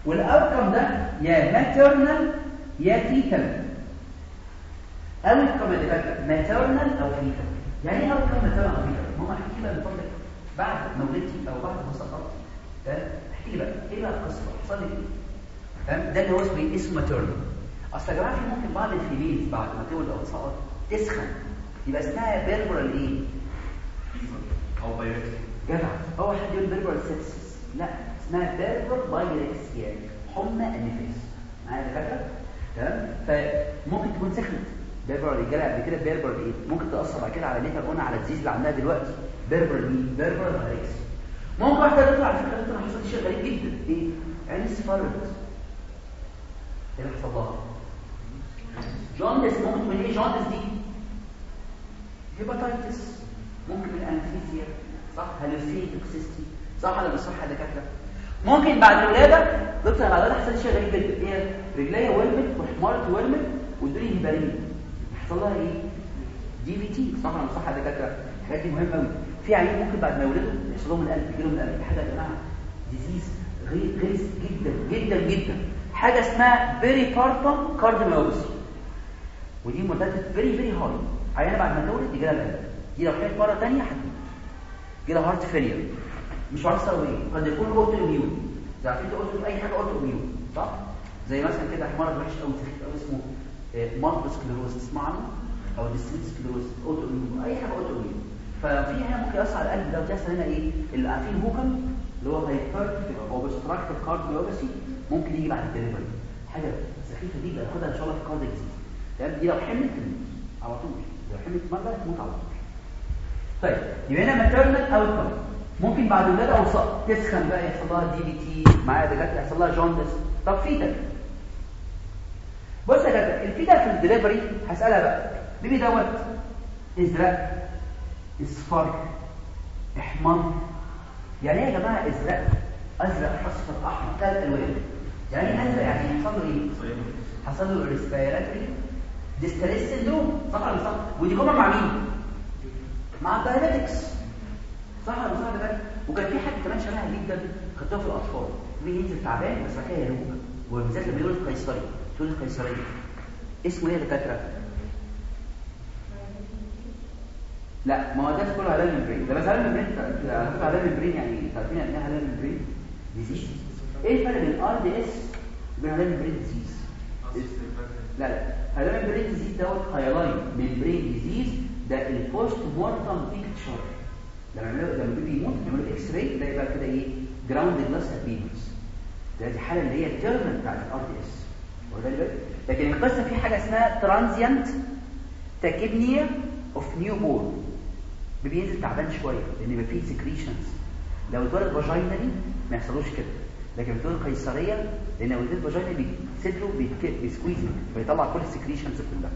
وال outcome ده يا maternal يا fetal outcome يا دكاتره maternal أو fetal يعني إيه outcome maternal أو fetal ماما احكي لي بقى من بعد ما ولدتي أو بعد ما سقطتي تمام؟ احكي لي بقى إيه بقى القصة؟ حصل لي إيه؟ تمام؟ ده اللي هو اسمه اسمه maternal أصل يا جماعة في ممكن بعض ال females بعد ما تولد أو تسقط تسخن. يبقى اسمها puerperal إيه؟ أو pyrexia جدع. اول حد يقول puerperal sepsis لا اسمها puerperal pyrexia حمى النفاس معايا دكاترة؟ تمام؟ فممكن تكون سخنت. puerperal الرجاله قبل كده puerperal إيه؟ ممكن تأثر بعد كده على نيتها قلنا على ال disease اللي عندها دلوقتي. puerperal مين puerperal pyrexia ممكن واحدة تطلع على فكرة تطلع حصل شيء غريب جدا. إيه؟ عين اصفرت إيه اللي حصل لها؟ jaundice ممكن تكون إيه؟ jaundice دي. hepatitis. ممكن ال anesthesia صح؟ halothane toxicity صح ولا مش صح يا دكاترة؟ ممكن بعد الولادة دكتور بعد الولادة حصل شيء غريب جدا. هي رجليها ورمت واحمرت ورمت والدنيا هيبارين حصل لها إيه؟ DVT صح ولا مش صح يا دكاترة؟ الحاجات دي مهمة قوي في عيال ممكن بعد ما يولدوا يحصل لهم القلب يجي لهم القلب. حاجة يا جماعة disease خطير جدا جدا جدا. حاجة اسمها peripartum cardiomyopathy ودي مرتبط very very high عيانة بعد ما تولد يجي لها القلب. دي لو كانت مرة ثانية هتموت. لها heart failure. مش عارف تسوي إيه قد يكون autoimmune زي عارفين auto أي حاجة autoimmune صح؟ زي مثلا كده مرض وحش قوي سخيف قوي اسمه multiple sclerosis تسمع عنه؟ أو disseminated sclerosis autoimmune أي حاجة autoimmune ففي هنا ممكن يأثر على القلب ده وتحصل هنا إيه؟ اللي عارفين HOCM اللي هو hypertrophic obstructive cardiomyopathy ممكن يجي بعد الدليفري حاجة سخيفة دي ناخدها إن شاء الله في disease تمام دي لو حملت على طول. لو حملت مرة تموت على طول. طيب يبقى هنا maternal outcome ممكن بعد الولاده أو سقط تسخن بقى يحصل لها DVT معايا دكاتره يحصل لها jaundice طب fetal بص يا دكاتره ال fetal في الدليفري هسألها بقى. baby دوت ازرق اصفر احمر يعني إيه يا جماعة ازرق أزرق أصفر أحمر ثلاث ألوان. يعني إيه أزرق؟ يعني حصل له إيه؟ حصل له respiratory distress syndrome صح ولا صح؟ ودي كمان مع مين؟ مع ال diabetics صح ولا صح ده وكان في حد كمان شبهها جدا خدتها في الأطفال. مين ينزل تعبان بس بعد كده يروق وبالذات لما يولد قيصري تولد قيصريه اسمه إيه يا دكاترة؟ لا ما هو ده كله hyaline membrane ده بس membrane على فكرة hyaline membrane يعني عارفين يعني إيه hyaline membrane disease إيه الفرق بين RDS وبين hyaline membrane disease لا لا. hyaline membrane disease دوت hyaline membrane disease ده ال post mortem picture لما لما ال baby يموت يعملوا X-ray ده يبقى كده إيه؟ ground glass appearance ده دي حالة اللي هي ال terminal بتاعت ال RDS لكن القصة في حاجة اسمها transient tachypnea of newborn baby ينزل تعبان شوية لأن يبقى فيه secretions لو اتولد vaginally ما يحصلوش كده. لكن بتقول قيصرية لأن لو اتولد vaginally صدره بي squeezing فيطلع كل ال secretions كلها.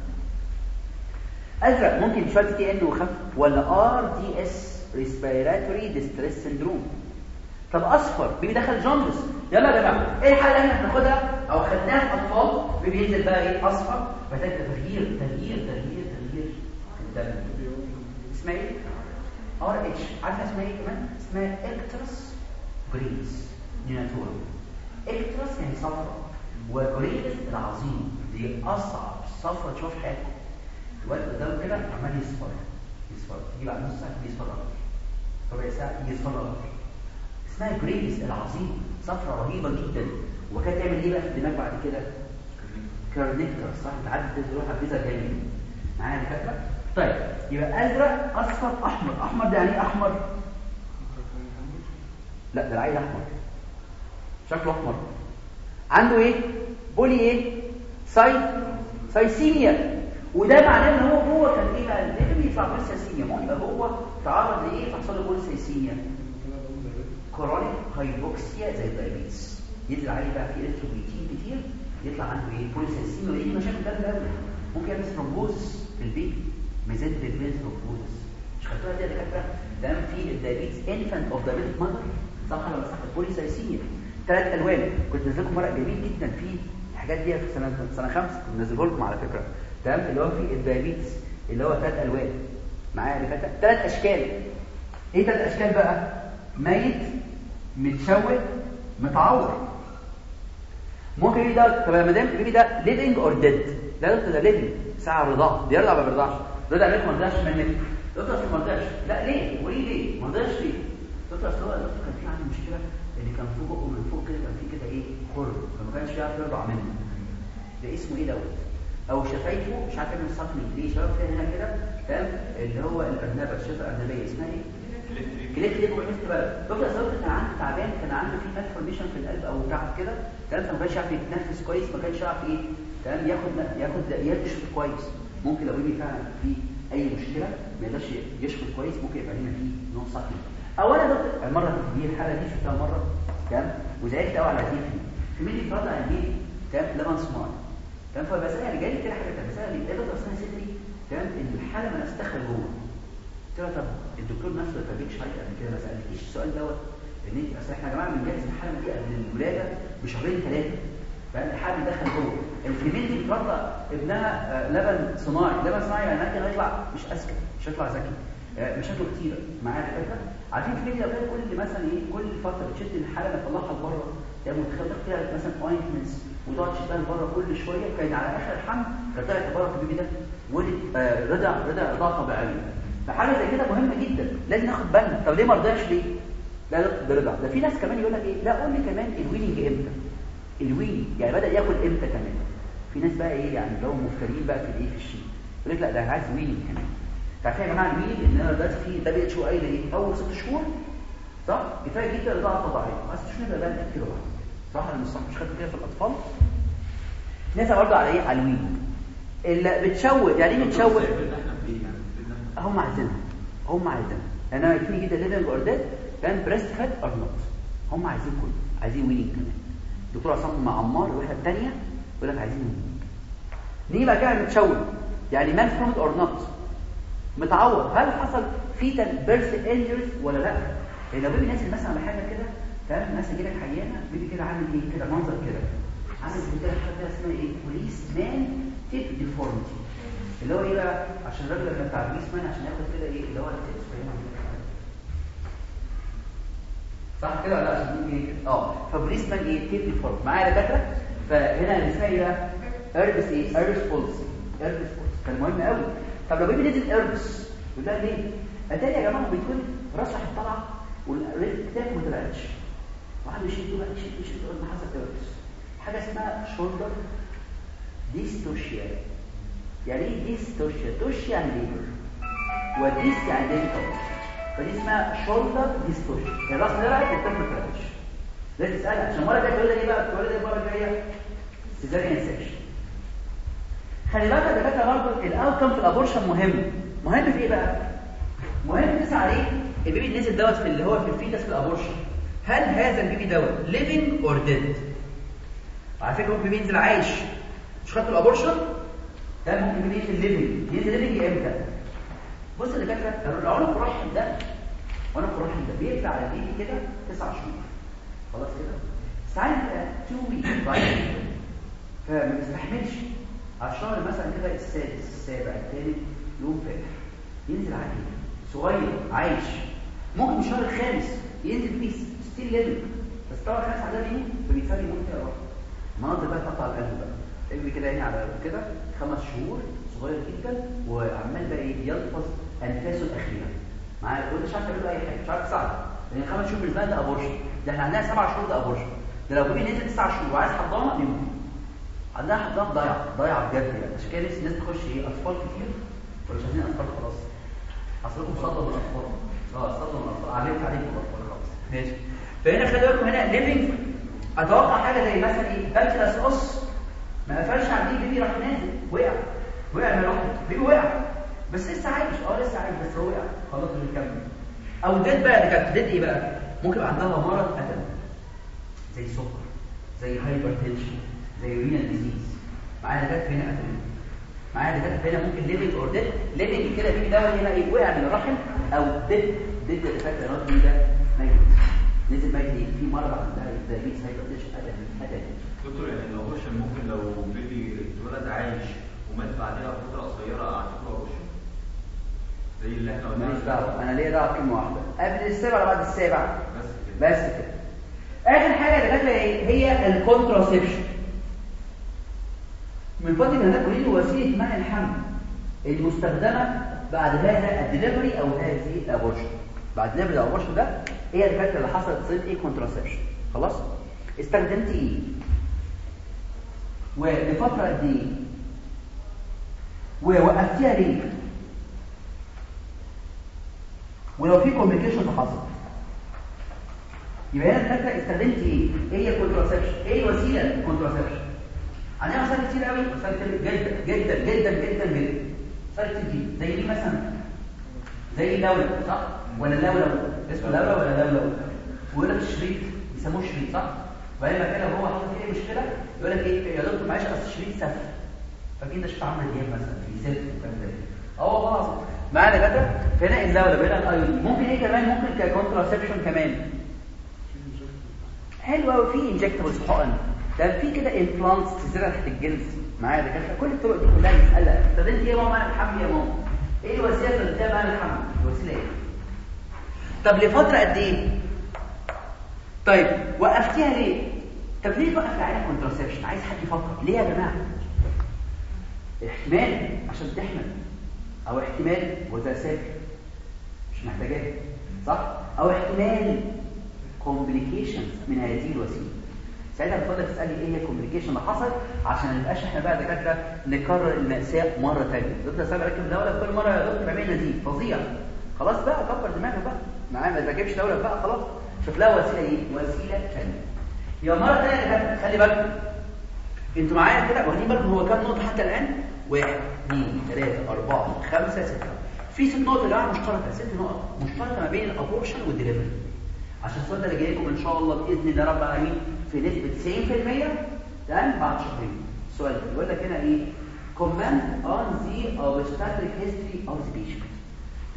أزرق. ممكن شوية TTN وخف. ولا RDS respiratory distress syndrome طب أصفر. baby دخل jaundice يلا يا جماعة. إيه الحالة اللي إحنا هناخدها أو خدناها في أطفال. ينزل بقى إيه؟ أصفر. محتاج تغيير. تغيير. تغيير. تغيير. اسمها إيه؟ RH. عارفة اسمها إيه كمان؟ اسمها icterus gravis neonatorum. icterus يعني صفرا و gravis العظيم. دي أصعب صفرة تشوف حياتك الوقت قدامه كده عمال يصفر يصفر تيجي بعد نص ساعه يصفر أكتر ربع ساعه يصفر أكتر اسمها جريس العظيم صفرة رهيبة جدا وكانت تعمل إيه بقى في الدماغ بعد كده؟ كارنيكتر صح تعدي تروح الفيزا جاي معايا الفكرة طيب يبقى أزرق أصفر أحمر. أحمر ده يعني إيه أحمر؟ لا ده العيل أحمر. شكله أحمر. عنده إيه؟ poly إيه؟ cy cythemia وده معناه إن هو هو كان إيه بقى؟ ليه بيطلع polycythemia ما يبقى هو تعرض لإيه؟ فحصل له polycythemia chronic hypoxia زي ال diabetes. ينزل عليه بقى في اريثروبيتين كتير يطلع عنده إيه؟ polycythemia ويجي مشاكل قلب قوي ممكن يعمل thrombosis في ال baby ميزان بالبيز thrombosis مش خدتوها دي يا دكاترة؟ تمام في ال diabetes infant of diabetic mother صح ولا صح؟ ال polycythemia ثلاث ألوان. كنت نزل لكم ورق جميل جدا. فيه الحاجات دي في سنه سنة خمسة. كنت نزله لكم على فكرة. تمام؟ اللي هو فيه ال diabetes اللي هو ثلاث ألوان. معايا اللي فاتت ثلاث أشكال. إيه ثلاث أشكال بقى؟ ميت متشوه متعور. ممكن يبقى ده طب يا مدام ال baby ده living or dead ده دكتور ده living ساعة رضاعه بيرضع ما بيرضعش. رضع ليه ما رضعش منك. دكتور ما رضعش لا ليه؟ وليه ليه؟ ما رضعش ليه؟ دكتور أصل هو كان في عندي مشكلة ان كان فوق بقه من فوق كده كان في كده إيه؟ خرم فما كانش يعرف يرضع منه. ده اسمه إيه دوت؟ أو شفايفه مش عارف يعمل صفن ليه شباب كده هنا كده تمام؟ اللي هو الأرنبة الشفة الأرنبية اسمها إيه؟ cleft وعملت بقى. دكتور أصل كان عنده تعبان كان عنده في malformation في القلب أو تعب كده تمام؟ فما كانش يعرف يتنفس كويس ما كانش يعرف إيه تمام؟ ياخد ياخد يشفط كويس. ممكن لو بيبي فعلا في أي مشكلة ما يقدرش يشفط كويس ممكن يبقى هنا في نوع صحي. اولا دكتور المرة دي الحالة دي شفتها مرة تمام؟ وزعلت قوي على دي في مين يتفرج على البيبي تمام؟ لبن صناعي. تمام؟ فبسالها اللي جالي كده حاجة بسالها إيه ده أصلا صدري تمام؟ إن الحالة ما استخل جوه. قلت طب الدكتور نفسه ما فاجئش حاجة قبل كده ما سألتكيش. السؤال دوت إن أنت أصل إحنا يا جماعة بنجهز الحالة دي قبل الولادة بشهرين ثلاثة فاهم؟ الحالة بيدخل جوه. الفيميل دي بترضع ابنها لبن صناعي. لبن صناعي يعني ممكن يطلع مش أذكى مش هيطلع ذكي. مشاكله كتيره معايا الفكرة عارفين لو كانت كل مثلا إيه كل فترة بتشد الحالة تطلعها لبره. يعني متخيل فيها مثلا اوينتمنتس وتقعد تشتغل بره كل شوية كان على آخر الحمل كانت طلعت بره البيبي ده ولد رضع رضع رضاعه طبيعيه فحاجة زي كده مهمة جدا لازم ناخد بالنا. طب ليه ما رضعش ليه؟ لا ده رضع. ده في ناس كمان يقول لك إيه؟ لا قول لي كمان ال weaning إمتى. ال wean يعني بدأ ياكل إمتى كمان؟ في ناس بقى إيه؟ يعني لو مفترين بقى في الإيه؟ في الشيء. يقول لك لا ده عايز weaning كمان. عارفين يا جماعة ال weaning إن أنا دلوقتي في ده بقى شو قايل إيه؟ أول ست شهور صح؟ كفاية جدا رضاعة طبيعية. مش نقدر بقى كده بقى صح ولا مش مش خدت كده في الأطفال؟ ناس برضه على إيه؟ على ال weaning اللي بتشوه يعني إيه بتشوه؟ هم عايزينها هم عايزينها. أنا يكفيني جدا اور ديد كان بريست فات اور نوت هم عايزين كله عايزين ويننج كمان. دكتور عصام مع عمار الواحده الثانية يقول لك عايزين ويننج نيجي بقى كده متشوه يعني مان فرومد اور نوت متعور هل حصل فيتال بيرث انجرز ولا لا؟ يعني لو بيبي نازل مثلا على حاجة كده تمام مثلا جالك عيانه بيبي كده عامل إيه؟ كده منظر كده. عامل كده حاجة اسمها إيه؟ بوليس مان تيب ديفورميتي اللي هو إيه بقى؟ عشان الراجل لما بتاع البوليس مان عشان ياخد كده إيه؟ اللي هو التيبس صح كده ولا لا؟ عشان إيه؟ كده آه. فبوليس مان إيه؟ تيب ديفورم معايا دكاترة؟ فهنا اللي اسمها إيه بقى؟ اربس إيه؟ اربس بولس اربس بولس كان مهم قوي. طب لو بيبي نزل اربس يقول لها ليه؟ اتاري يا جماعة بيكون راس راح طالعه والكتاف ما طلعتش. واحد يشد بقى يشد يشد ما حصل Erb's حاجة اسمها shoulder dystocia يعني إيه dystocia toc يعني labor و dys يعني labor فدي اسمها shoulder dystocia الراس طلعت والكتاف ما طلعتش لازم تسال عشان المرة الجاية تقول لي إيه بقى؟ تقول لي المرة الجاية؟ cesarean section خلي بالك يا دكاترة برضه ال outcome في ال abortion مهم. مهم في إيه بقى؟ مهم تسال عليه. البيبي نزل دوت في اللي هو في الفيتس في الابورشن هل هذا البيبي دوت ليفنج اور ديد على فكرة ممكن بينزل عايش. مش خدت الأبورشن؟ ده ممكن يبقى في الليفنج ينزل ليفنج إمتى؟ بص اللي دكاترة قالوا العنق الرحم ده وأنا بروح ده بيطلع على البيبي كده تسع شهور. خلاص كده؟ ساعات بقى 2 ويك فما بيستحملش. على الشهر مثلا كده السادس السابع الثالث يوم فاتح ينزل عليه صغير عايش. ممكن الشهر الخامس ينزل بيس. 60 ليفل فاستوى الخامس على يعني الجبل يمين فبيتساوي منطقه واحدة مناطق بقى تقطع القلب بقى. قلب كده يعني على كده خمس شهور صغير جدا وعمال بقى إيه يلفظ أنفاسه الأخيرة. معايا وانت مش عارف تعمل أي حاجة مش عارف تساعده لأن يعني خمس شهور بالنسبة ده ابورشن ده إحنا عندنا سبع شهور ده ابورشن ده لو جيبي نزل تسع شهور وعايز حضانة بيموت عندها حضانة ضايعة ضايعة بجد يعني. عشان كده نفسي الناس تخش إيه أطفال كتير. ولا مش عايزين أطفال خلاص. أصلكم صدمة من الأطفال. آه صدمة من الأطفال. عليك عليكم الأطفال خلاص. ماشي. فهنا خلي بالكم هنا ليفنج أتوقع حاجة زي مثلا إيه؟ باتلاس أس. ما قفلش البيبي بيبي راح نازل وقع. وقع من لوحده بيبي وقع. بس لسه عايش. آه لسه عايش بس وقع. خلاص بنكمل أو ديد بقى كانت ديد إيه بقى؟ ممكن يبقى عندها مرض قتل زي سكر زي hypertension زي renal disease معايا دكاتره هنا قتل معايا دكاتره هنا ممكن living or dead living كده baby ده هنا إيه؟ وقع من الرحم أو dead dead اللي فاكر ده ميت. نزل ليه في مرض عندها hypertension قتل قتل دكتور يعني ال abortion ممكن لو baby اتولد عايش ومات بعدها فتره قصيرة اعتبره abortion زي اللي إحنا قلناه. ماليش دعوة أنا ليا دعوة بكلمة واحدة. قبل السابع ولا بعد السابع؟ بس كده. بس كده. آخر حاجة اللي داخلة إيه هي ال contraception من فضل هناك اريد وسيلة منع الحمل المستخدمة بعد هذا الدليفري أو هذه ال abortion. بعد delivery ال abortion ده هي الفكرة اللي حصلت تصير إيه؟ contraception خلاص؟ استخدمت إيه ولفترة قد إيه؟ ووقفتيها ليه؟ ولو في كوميونيكيشن حصل. يبقى هنا الفكرة استخدمت إيه إيه هي كونتراسبشن إيه الوسيله الكونتراسبشن عندنا وسائل كتير قوي؟ وسائل كتير جدا جدا جدا جدا جدا. وسائل كتير زي إيه مثلا؟ زي اللولو صح؟ ولا اللولو اسمه لولو ولا لولو ويقول لك الشريط يسموه شريط صح؟ وبعدين مكان لو هو حصل فيه مشكلة؟ يقول لك إيه؟ يا دكتور معلش اصل الشريط سف فأكيد ده شفت عمرو دياب مثلا في ست وكلام كده آه العظيم معانا كده فهنا اللولب ال IUD ممكن إيه كمان؟ ممكن ك contraception كمان. حلو قوي في injectables حقن. ده في كده implants تزرع تحت الجلد. معايا ده كده كل الطرق دي كلها يسألها. طب أنت إيه يا ماما الحمل يا ماما؟ إيه الوسيلة اللي بتاع معنى الحمل؟ الوسيلة إيه؟ طب لفترة قد إيه؟ طيب وقفتيها ليه؟ طب ليه توقف العيانة contraception عايز حد يفكر. ليه يا جماعة؟ احتمال عشان تحمل أو احتمال جوزها سافر مش محتاجاه صح؟ أو احتمال complications من هذه الوسيلة. ساعتها بتفضل تسألي إيه هي ال complication اللي حصل؟ عشان ما نبقاش إحنا بقى دكاترة نكرر المأساة مرة ثانية دكتور سامع ركب لولب كل مرة يا دكتور عملنا دي. فظيع. خلاص بقى كبر دماغك بقى. معايا ما تركبش لولب بقى خلاص. شوف لها وسيلة إيه؟ مرة ثانية يا دكاتره خلي بالكم أنتوا معايا كده واخدين بالكم هو كام نقطة حتى الآن؟ واحد اثنين ثلاثة أربعة خمسة ستة. في ست نقط يا جماعة مشتركة ست نقط مشتركة ما بين ال abortion وال delivery. عشان السؤال ده اللي جاي لكم إن شاء الله بإذن الله رب العالمين في نسبة 90% تمام؟ بعد شهرين. السؤال بيقول لك هنا إيه؟ Comment on the obstetric history of the patient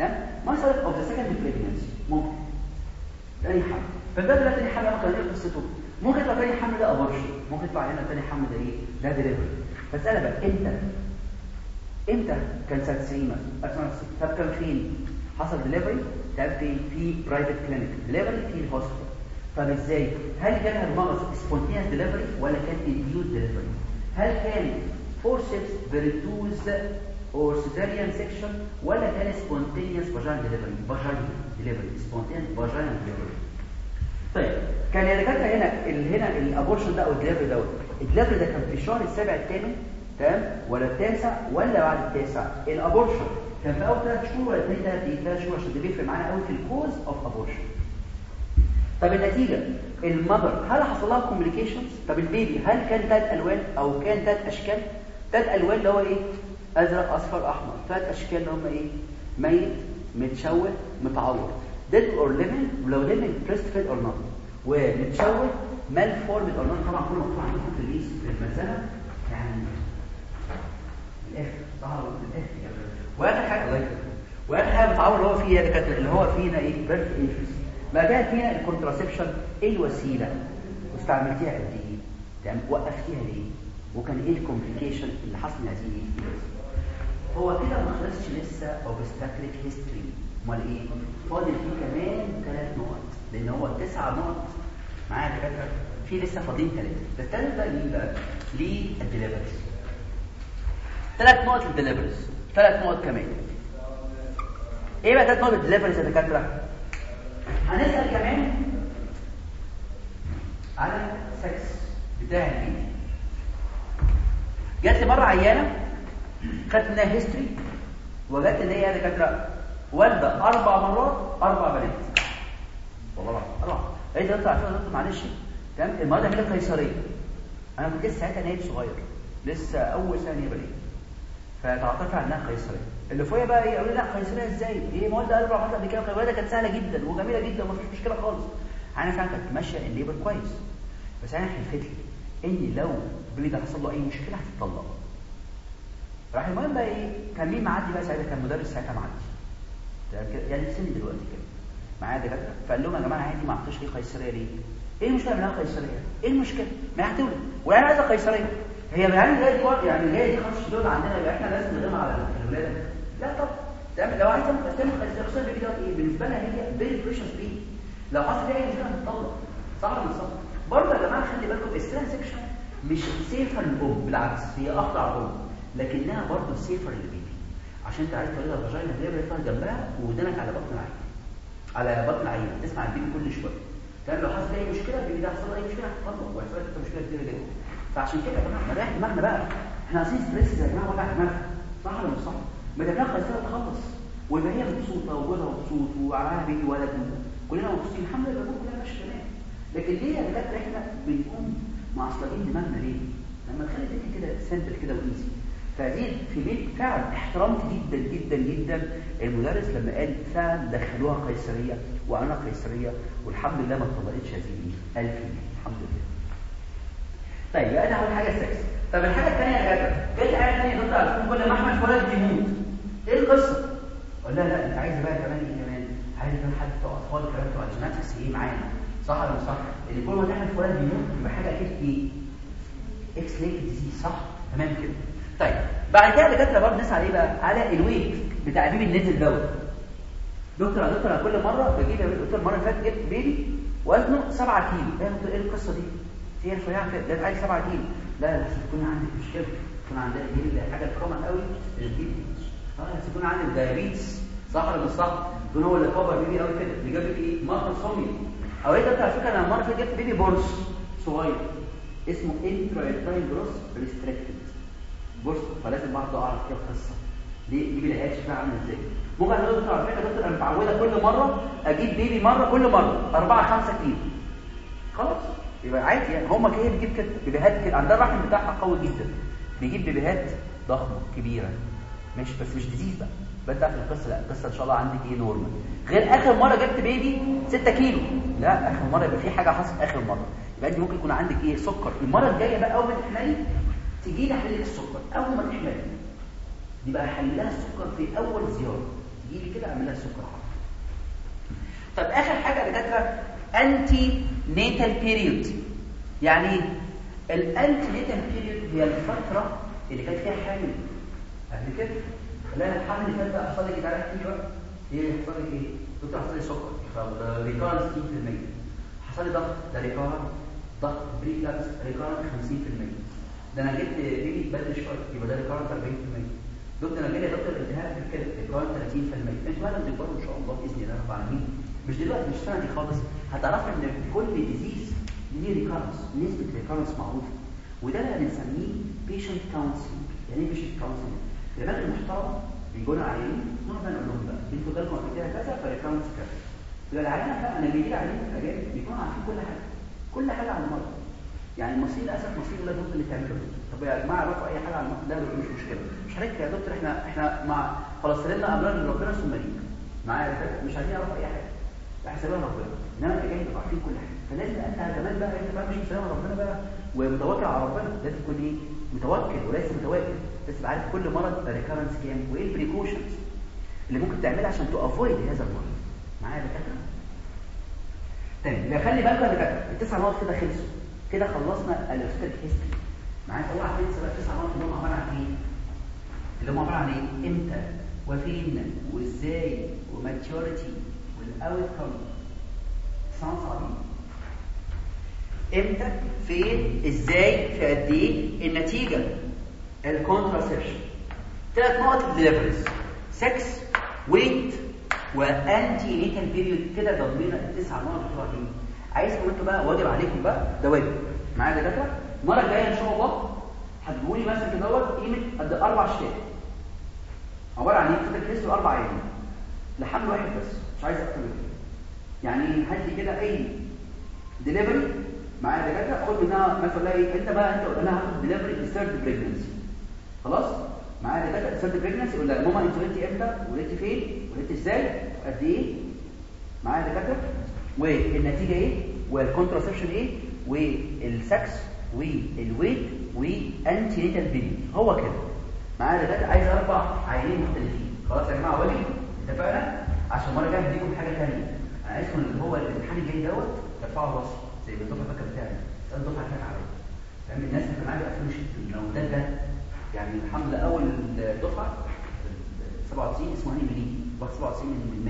تمام مسألة of the second pregnancy ممكن. تاني حمل. فده ده تاني حمل ممكن إيه قصته. ممكن يطلع تاني حمل ده abortion ممكن يطلع هنا تاني حمل ده إيه؟ ده دليفري بس أنا بقى إمتى؟ إمتى كان سنه 90 مثلا 1990 طب كان فين؟ حصل دليفري كان فين؟ في private clinic delivery في ال hospital طب إزاي؟ هل كان المرض spontaneous delivery ولا كان induced delivery هل كان forceps ventouse or cesarean section ولا كان spontaneous vaginal delivery vaginal delivery spontaneous vaginal delivery طيب كان يا دكاترة هنا ال- هنا ال abortion ده أو الدليفري دوت الدليفري ده كان في الشهر السابع الثامن تمام؟ ولا التاسع ولا بعد التاسع؟ ال abortion كان في أول ثلاث شهور ولا ثاني ثلاث شهور؟ عشان ده بيفرق معانا قوي في ال cause of abortion طب النتيجة؟ ال mother هل حصل لها complications طب ال baby هل كان ثلاث ألوان أو كان ثلاث أشكال؟ ثلاث ألوان اللي هو إيه؟ أزرق أصفر أحمر. ثلاث أشكال اللي هم إيه؟ ميت متشوه متعور. dead or living ولو living breast fed or not ومتشوه malformed or not طبعا كله مكتوب عندكم في ال list في الملزمه يعني الآخر من الآخر واخر حاجة واخر حاجة متعور اللي هو فيه يا دكاترة اللي هو فينا إيه؟ birth injuries ما كان فينا ال contraception إيه الوسيلة؟ واستعملتيها قد إيه؟ وقفتيها ليه؟ وكان إيه ال complication اللي حصل هذه هو كده ما خلصش لسه obstetric history امال إيه؟ فاضل فيه كمان ثلاث نقط لأن هو تسع نقط. معايا دكاترة؟ في لسه فاضلين ثلاثة الثالث بقى مين بقى؟ لل deliveries ثلاث نقط لل deliveries. ثلاث نقط كمان. إيه بقى ثلاث نقط لل deliveries يا دكاترة؟ هنسأل كمان على سكس بتاع ال baby جات لي مرة عيانة خدت منها history وجدت ان هي دكاتره والدة؟ أربع مرات أربع بنات. والله العظيم. أربع هي دكتور عشان دكتور معلش. تمام؟ المدرس عملها قيصرية. أنا كنت لسه ساعتها نايب صغير. لسه أول سنه بنيه فتعاطفت عنها قيصرية. اللي فوقيا بقى إيه؟ قالوا لي لا قيصرية إزاي؟ إيه ما والده أربع مرات قبل كده. الولاده كانت سهلة جدا وجميلة جدا ومفيش مشكلة خالص. أنا فعلا كنت ماشية الليبر كويس. بس أنا حلفت لي إن لو بلي ده حصل له أي مشكلة هتطلق راح المهم بقى إيه؟ كان مين معدي بقى ساعتها؟ كان مدرس ساعتها معدي. يعني في سني دلوقتي كده. معايا دكاترة؟ فقال لهم يا جماعة عادي ما عطيش ليه قيصرية ليه. إيه المشكلة منها قيصرية؟ إيه المشكلة؟ ما هي هتولد وأنا عايزه قيصرية. هي يعني جاية دي يعني جاية دي خلاص شدود عندنا يبقى إحنا لازم نغيرها على الولاده لا طب تمام لو عايزه تعمل قيصرية كده إيه؟ بالنسبة لها هي فيري بريشس بي لو حصل فيها أي مشكلة هتطلق صح ولا صح؟ برضه يا جماعة خلي بالكم الترانزكشن مش سيفر للام بالعكس هي اخطر على الام لكنها برضه سيفر للبيبي عشان انت طريقة الفاجينا اللي هي بتطلع جنبها ودانك على بطن العين. على بطن العين. تسمع البيبي كل شوية. تمام؟ لو حصل أي مشكلة ال baby ده حصل أي مشكلة هتطلق وهيحصل لك مشكلة كبيرة جدا. فعشان كده يا جماعة نريح دماغنا بقى. إحنا عايزين stress يا جماعة وجع دماغ صح ولا مش صح؟ ما دماغ قيصره تخلص ويبقى هي مبسوطة وجوزها مبسوط وعلى baby ولد كلنا مبسوطين. الحمد لله كلنا ماشي تمام. لكن ليه يا دكاتره إحنا بنكون معصلين دماغنا ليه؟ لما تخلي الدنيا كده simple كده و easy فدي في بيت فعلا احترمت جدا جدا جدا. المدرس لما قال فعلا دخلوها قيصرية وأنا قيصرية والحمد لله ما اتطلقتش هذه ألف الحمد لله. طيب يبقى ده أول حاجة السكس. طب الحاجة الثانية يا جدع جت حاجة ثانية ضد على كل ما أحمد ولد بيموت إيه القصة؟ قال لا لا أنت عايز بقى كمان إيه كمان؟ عايز كمان حد بتوع أطفال كمان بتوع ال genetics إيه معانا؟ صح ولا مش صح؟ اللي كل ما تحمل ولد بيموت يبقى حاجة أكيد إيه؟ X-linked disease صح؟ تمام كده. طيب بعد كده دكاتره برضه نسال إيه بقى على ال weight بتاع baby النزل دوت. دكتور يا دكتور كل مرة بجيب قلت المرة اللي فاتت جبت baby وزنه 7 كيلو. إيه دكتور؟ إيه القصة دي؟ هي رفيعه كده ده عايز 7 كيلو. لا بس تكون عندك مشكلة تكون عندك دي حاجة common قوي ال baby آه بس يكون عندك diabetes صح ولا مش صح يكون هو اللي كبر baby قوي كده اللي جاب إيه؟ macrosomia. أو إيه ده على فكرة أنا المرة اللي فاتت جبت baby بورس صغير اسمه intrauterine growth restricted بص فلازم برضه اعرف إيه القصة ليه دي بلاقيهاش بقى عاملة إزاي. ممكن أقول دكتور على فكرة دكتور أنا متعودة كل مرة أجيب baby مرة كل مرة. 4 5 كيلو. خلاص. يبقى عادي يعني. هم كده بتجيب كده؟ بيبيهات كده. عندها الرحم بتاعها قوي جدا. بيجيب بيبيهات ضخمة كبيرة. مش بس مش ديزيز بقى. بدأ في القصة لا القصة إن شاء الله عندك إيه normal. غير آخر مرة جبت baby 6 كيلو. لا آخر مرة يبقى في حاجة حصلت آخر مرة. يبقى أنت ممكن يكون عندك إيه؟ سكر. المرة الجاية بقى أول ما تحملي تجي لي حلل السكر أول ما تحمل. دي بقى حللها السكر في أول زيارة. تجي لي كده اعمل لها السكر طب آخر حاجة يا دكاترة antenatal period يعني إيه ال antenatal period هي الفترة اللي كانت فيها حامل. قبل كده؟ لا الحمل اللي فات ده حصل لك تعالى احكي بقى. إيه حصل لك إيه؟ دكتور حصل لي سكر. طب recurrence 60% حصل لي ضغط ده recurrent ضغط بريكلاس recurrent 50% ده أنا جبت baby بدري شوية يبقى ده recurrent 40% دكتور أنا جالي دكتور التهاب في الكلى recurrent 30% أنتوا بقى لما تكبروا إن شاء الله بإذن الله رب العالمين. مش دلوقتي مش السنة دي خالص. هتعرفوا إن كل disease ليه recurrence نسبة recurrence معروفة. وده اللي بنسميه patient counseling يعني إيه patient counseling العلاج المحترم للعيانين نقعد نقول لهم بقى أنتوا جالكم قبل كده كذا ف recurrence كذا. يبقى العيان فعلا أنا بيجي لي عيانين اجانب بيكونوا عارفين كل حاجة. كل حاجة عن المرض. يعني المصريين للأسف ولا دول اللي تعملوا طب يا جماعة عرفوا أي حاجة عن المرض لا مش مشكلة. مش حضرتك يا دكتور إحنا إحنا مع خلاص سلمنا امرنا لربنا ثم ليك معايا؟ مش عايزين يعرفوا أي حاجة. احسبها ربنا. إنما الاجانب بيبقوا عارفين كل حاجة. فلازم انت كمان بقى انت بقى مش مسلم ربنا بقى. ومتوكل على ربنا. لازم تكون إيه؟ متوكل وليس متواكل لازم عارف كل مرض recurrence كام؟ وإيه ال precautions اللي ممكن تعملها عشان to avoid هذا المرض؟ معايا دكاترة؟ تمام يبقى خلي بالك يا دكاترة التسع نقط كده خلصوا. كده خلصنا ال obstetric history معايا أوعى تنسى بقى التسع نقط اللي هم عبارة عن إيه؟ اللي هم عبارة عن إيه؟ إمتى وفين وإزاي و maturity وال outcome ساوند صعبين إمتى فين إزاي في قد إيه؟ النتيجة ال contraception ثلاث نقط ال delivery sex weight و antenatal period كده ضمنا التسع نقط بتوع إيه عايزكم أنتوا بقى واجب عليكم بقى ده واجب. معايا دكاترة؟ المرة الجاية إن شاء الله هتجيبوا لي مثلا كده قيمة قد أربع شيتات عبارة عن إيه؟ كده case أربع أيام لحمل واحد بس. مش عايز أكتر من كده. يعني هات لي كده أي ديليفري معايا دكاترة؟ خد منها مثلا إيه؟ أنت بقى أنت أنا هاخد delivery ال third pregnancy خلاص؟ معايا دكاترة؟ ال third pregnancy لها ماما أنت ولدتي إمتى؟ ولدتي فين؟ ولدتي إزاي؟ قد إيه؟ معايا دكاترة؟ والنتيجة إيه؟ وال contraception إيه؟ وال sex وال weight و antenatal period هو كده. معايا دكاترة؟ عايز أربع عيانين مختلفين. خلاص يا جماعة واجب اتفقنا؟ عشان المرة الجاية هديكم حاجة ثانية أنا عايزكم اللي هو الامتحان الجاي دوت ترفعوا راسي زي ما الدفعة فاكرة بتاعي اسال الدفعة كانت عليا. فاهم؟ الناس اللي معايا بقى مش الموجودات ده يعني الحمد لله أول دفعة 97 اسمها هاني مليجي واخد 97 من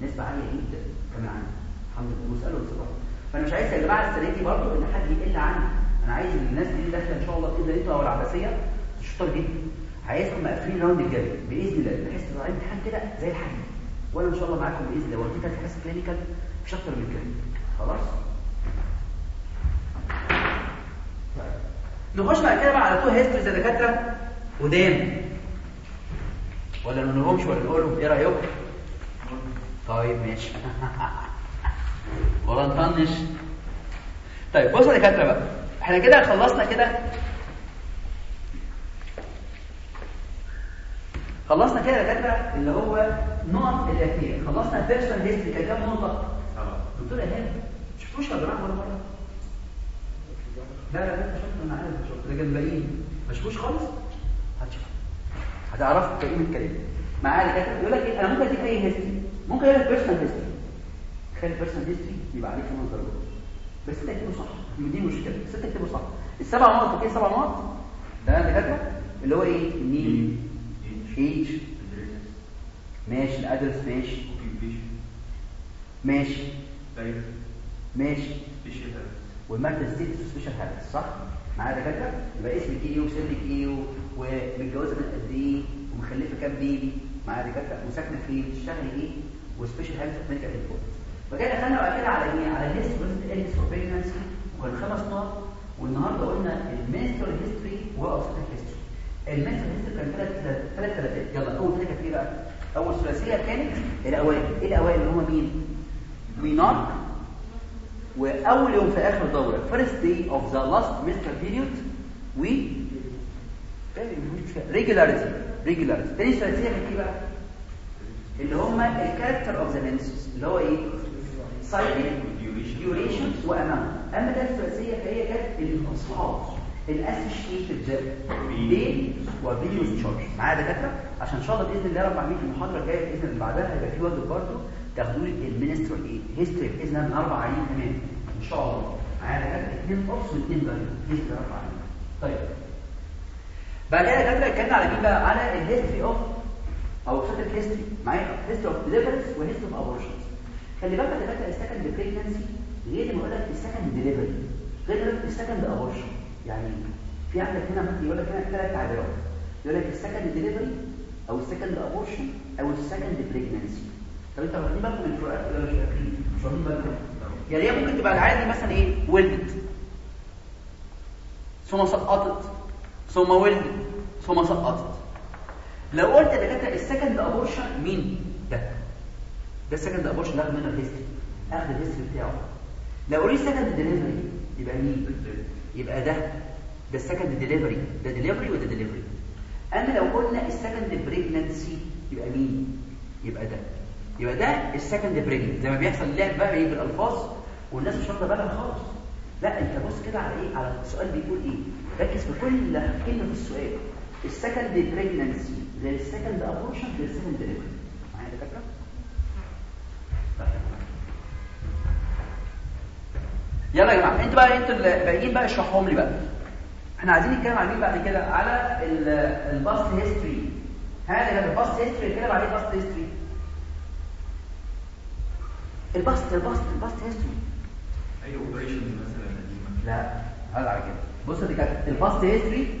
100 نسبة عالية جدا كمان. عندي لله واسالوا الصبح فأنا مش عايز يا جماعة السنة دي برضه إن حد يقل عني. أنا عايز الناس دي داخلة إن شاء الله كده أنتوا أو العباسية. شطار جدا. عايزكم مقفلين الراوند الجاي بإذن الله. بحيث تبقى امتحان كده زي الحديد وأنا إن شاء الله معاكم بإذن الله. وديتها في حس كلينيكال. مش أكتر من كده. خلاص؟ نخش بعد كده بقى على طول هيستوري زي دكاترة. قدام ولا ما نقولهمش ولا نقولهم. إيه رأيكم؟ طيب ماشي. [LAUGHS] ولا نطنش طيب بصوا يا دكاترة بقى. إحنا كده خلصنا كده. خلصنا كده يا دكاترة اللي هو نقط الاتيه خلصنا البيرسونال كان كام نقطه دكتور ايهاب شفتوش يا جماعة ولا مرة؟ لا لا لا شفت أنا عارف شفت. ده جنبين ما شفتوش خالص؟ هتشوف. هتعرفوا تقييم الكلام معايا دكاترة؟ يقول لك إيه؟ أنا ممكن أديك أي history ممكن أقول لك personal history تخيل personal history يبقى عليه خمس درجات. بس انت تكتبه صح. دي مشكله بس انت تكتبه صح. السبع نقط كده سبع نقط؟ ده يا دكاتره اللي هو إيه؟ ال name age ماشي ال address ماشي. ماشي. ماشي. وال marital status special habits صح؟ معايا دكاترة؟ يبقى اسمك إيه وسنك إيه ومتجوزة من قد إيه ومخلفة كام baby؟ معايا دكاترة؟ وساكنة فين؟ بتشتغلي إيه؟ و special habits medical report دخلنا بعد كده على إيه؟ على ال hist وال hist of pregnancy وكان خمس نقط. والنهارده قلنا ال menstrual history و obstetric history ال menstrual history كان ثلاث ثلاث ثلاثات يلا أول ثلاثة كانت إيه بقى؟ أول ثلاثية كانت الأوائل. إيه الأوائل؟ اللي هم مين؟ menarche وأول يوم في آخر دورة. First day of the last menstrual period و regularity. Regularity. تاني ثلاثية كانت إيه بقى؟ اللي هم ال character of the menses اللي هو إيه؟ Cycle duration. وامام أما ده الثلاثية فهي كانت الاصحاب ال associated pain و discharge معايا دكاترة؟ عشان إن شاء الله بإذن الله رب العالمين في المحاضرة الجاية بإذن الله بعدها هيبقى في واجب برضه تاخدوا لي المينسترال إيه هيستوري بإذن الله أربع عينين كمان. إن شاء الله. معايا دكاترة؟ اثنين اوبس واثنين باين باذن الله رب العالمين طيب. بعد كده دكاترة اتكلمنا على مين بقى؟ على الهيستوري اوف أو فكره الهيستوري معايا؟ هيستوري اوف ديليفرنس وهيستوري اوف ابورشنز خلي بالك يا دكاتره السكند بريجنسي غير ما أقول لك السكند ديليفري غير السكند ابورشن يعني في عندك هنا يقول لك هنا ثلاث تعبيرات. يقول لك السكند ديليفري أو ال second abortion أو ال second pregnancy طب أنت واخدين بالكم من الفروقات؟ ولا مش فاكرين مش واخدين بالكم. يعني هي ممكن تبقى العادة دي مثلا إيه؟ ولدت ثم سقطت ثم ولدت ثم سقطت. لو قلت يا دكاترة السكند ابورشن مين؟ ده السكند ابورشن ده منه الهيستوري اخد الهيستوري بتاعه. لو قلت second delivery يبقى مين؟ يبقى ده ده ال second delivery ده ديليفري وده ديليفري أما لو قلنا ال second pregnancy يبقى مين؟ يبقى ده. يبقى ده ال second pregnant زي ما بيحصل اللعب بقى إيه بالألفاظ والناس مش واخدة بالها خالص. لا أنت بص كده على إيه؟ على السؤال بيقول إيه؟ ركز في كل كلمة في السؤال. ال second pregnancy غير ال second abortion غير ال second delivery يلا يا جماعة أنتوا بقى أنتوا الباقيين بقى اشرحهم لي بقى. إحنا عايزين نتكلم على مين بعد كده؟ على ال past history هذا ال past history كده بعدين past history ال past ال past ال past history أي operation مثلا؟ قديمه لا هذا على كده. بص دي كانت الباست هيستوري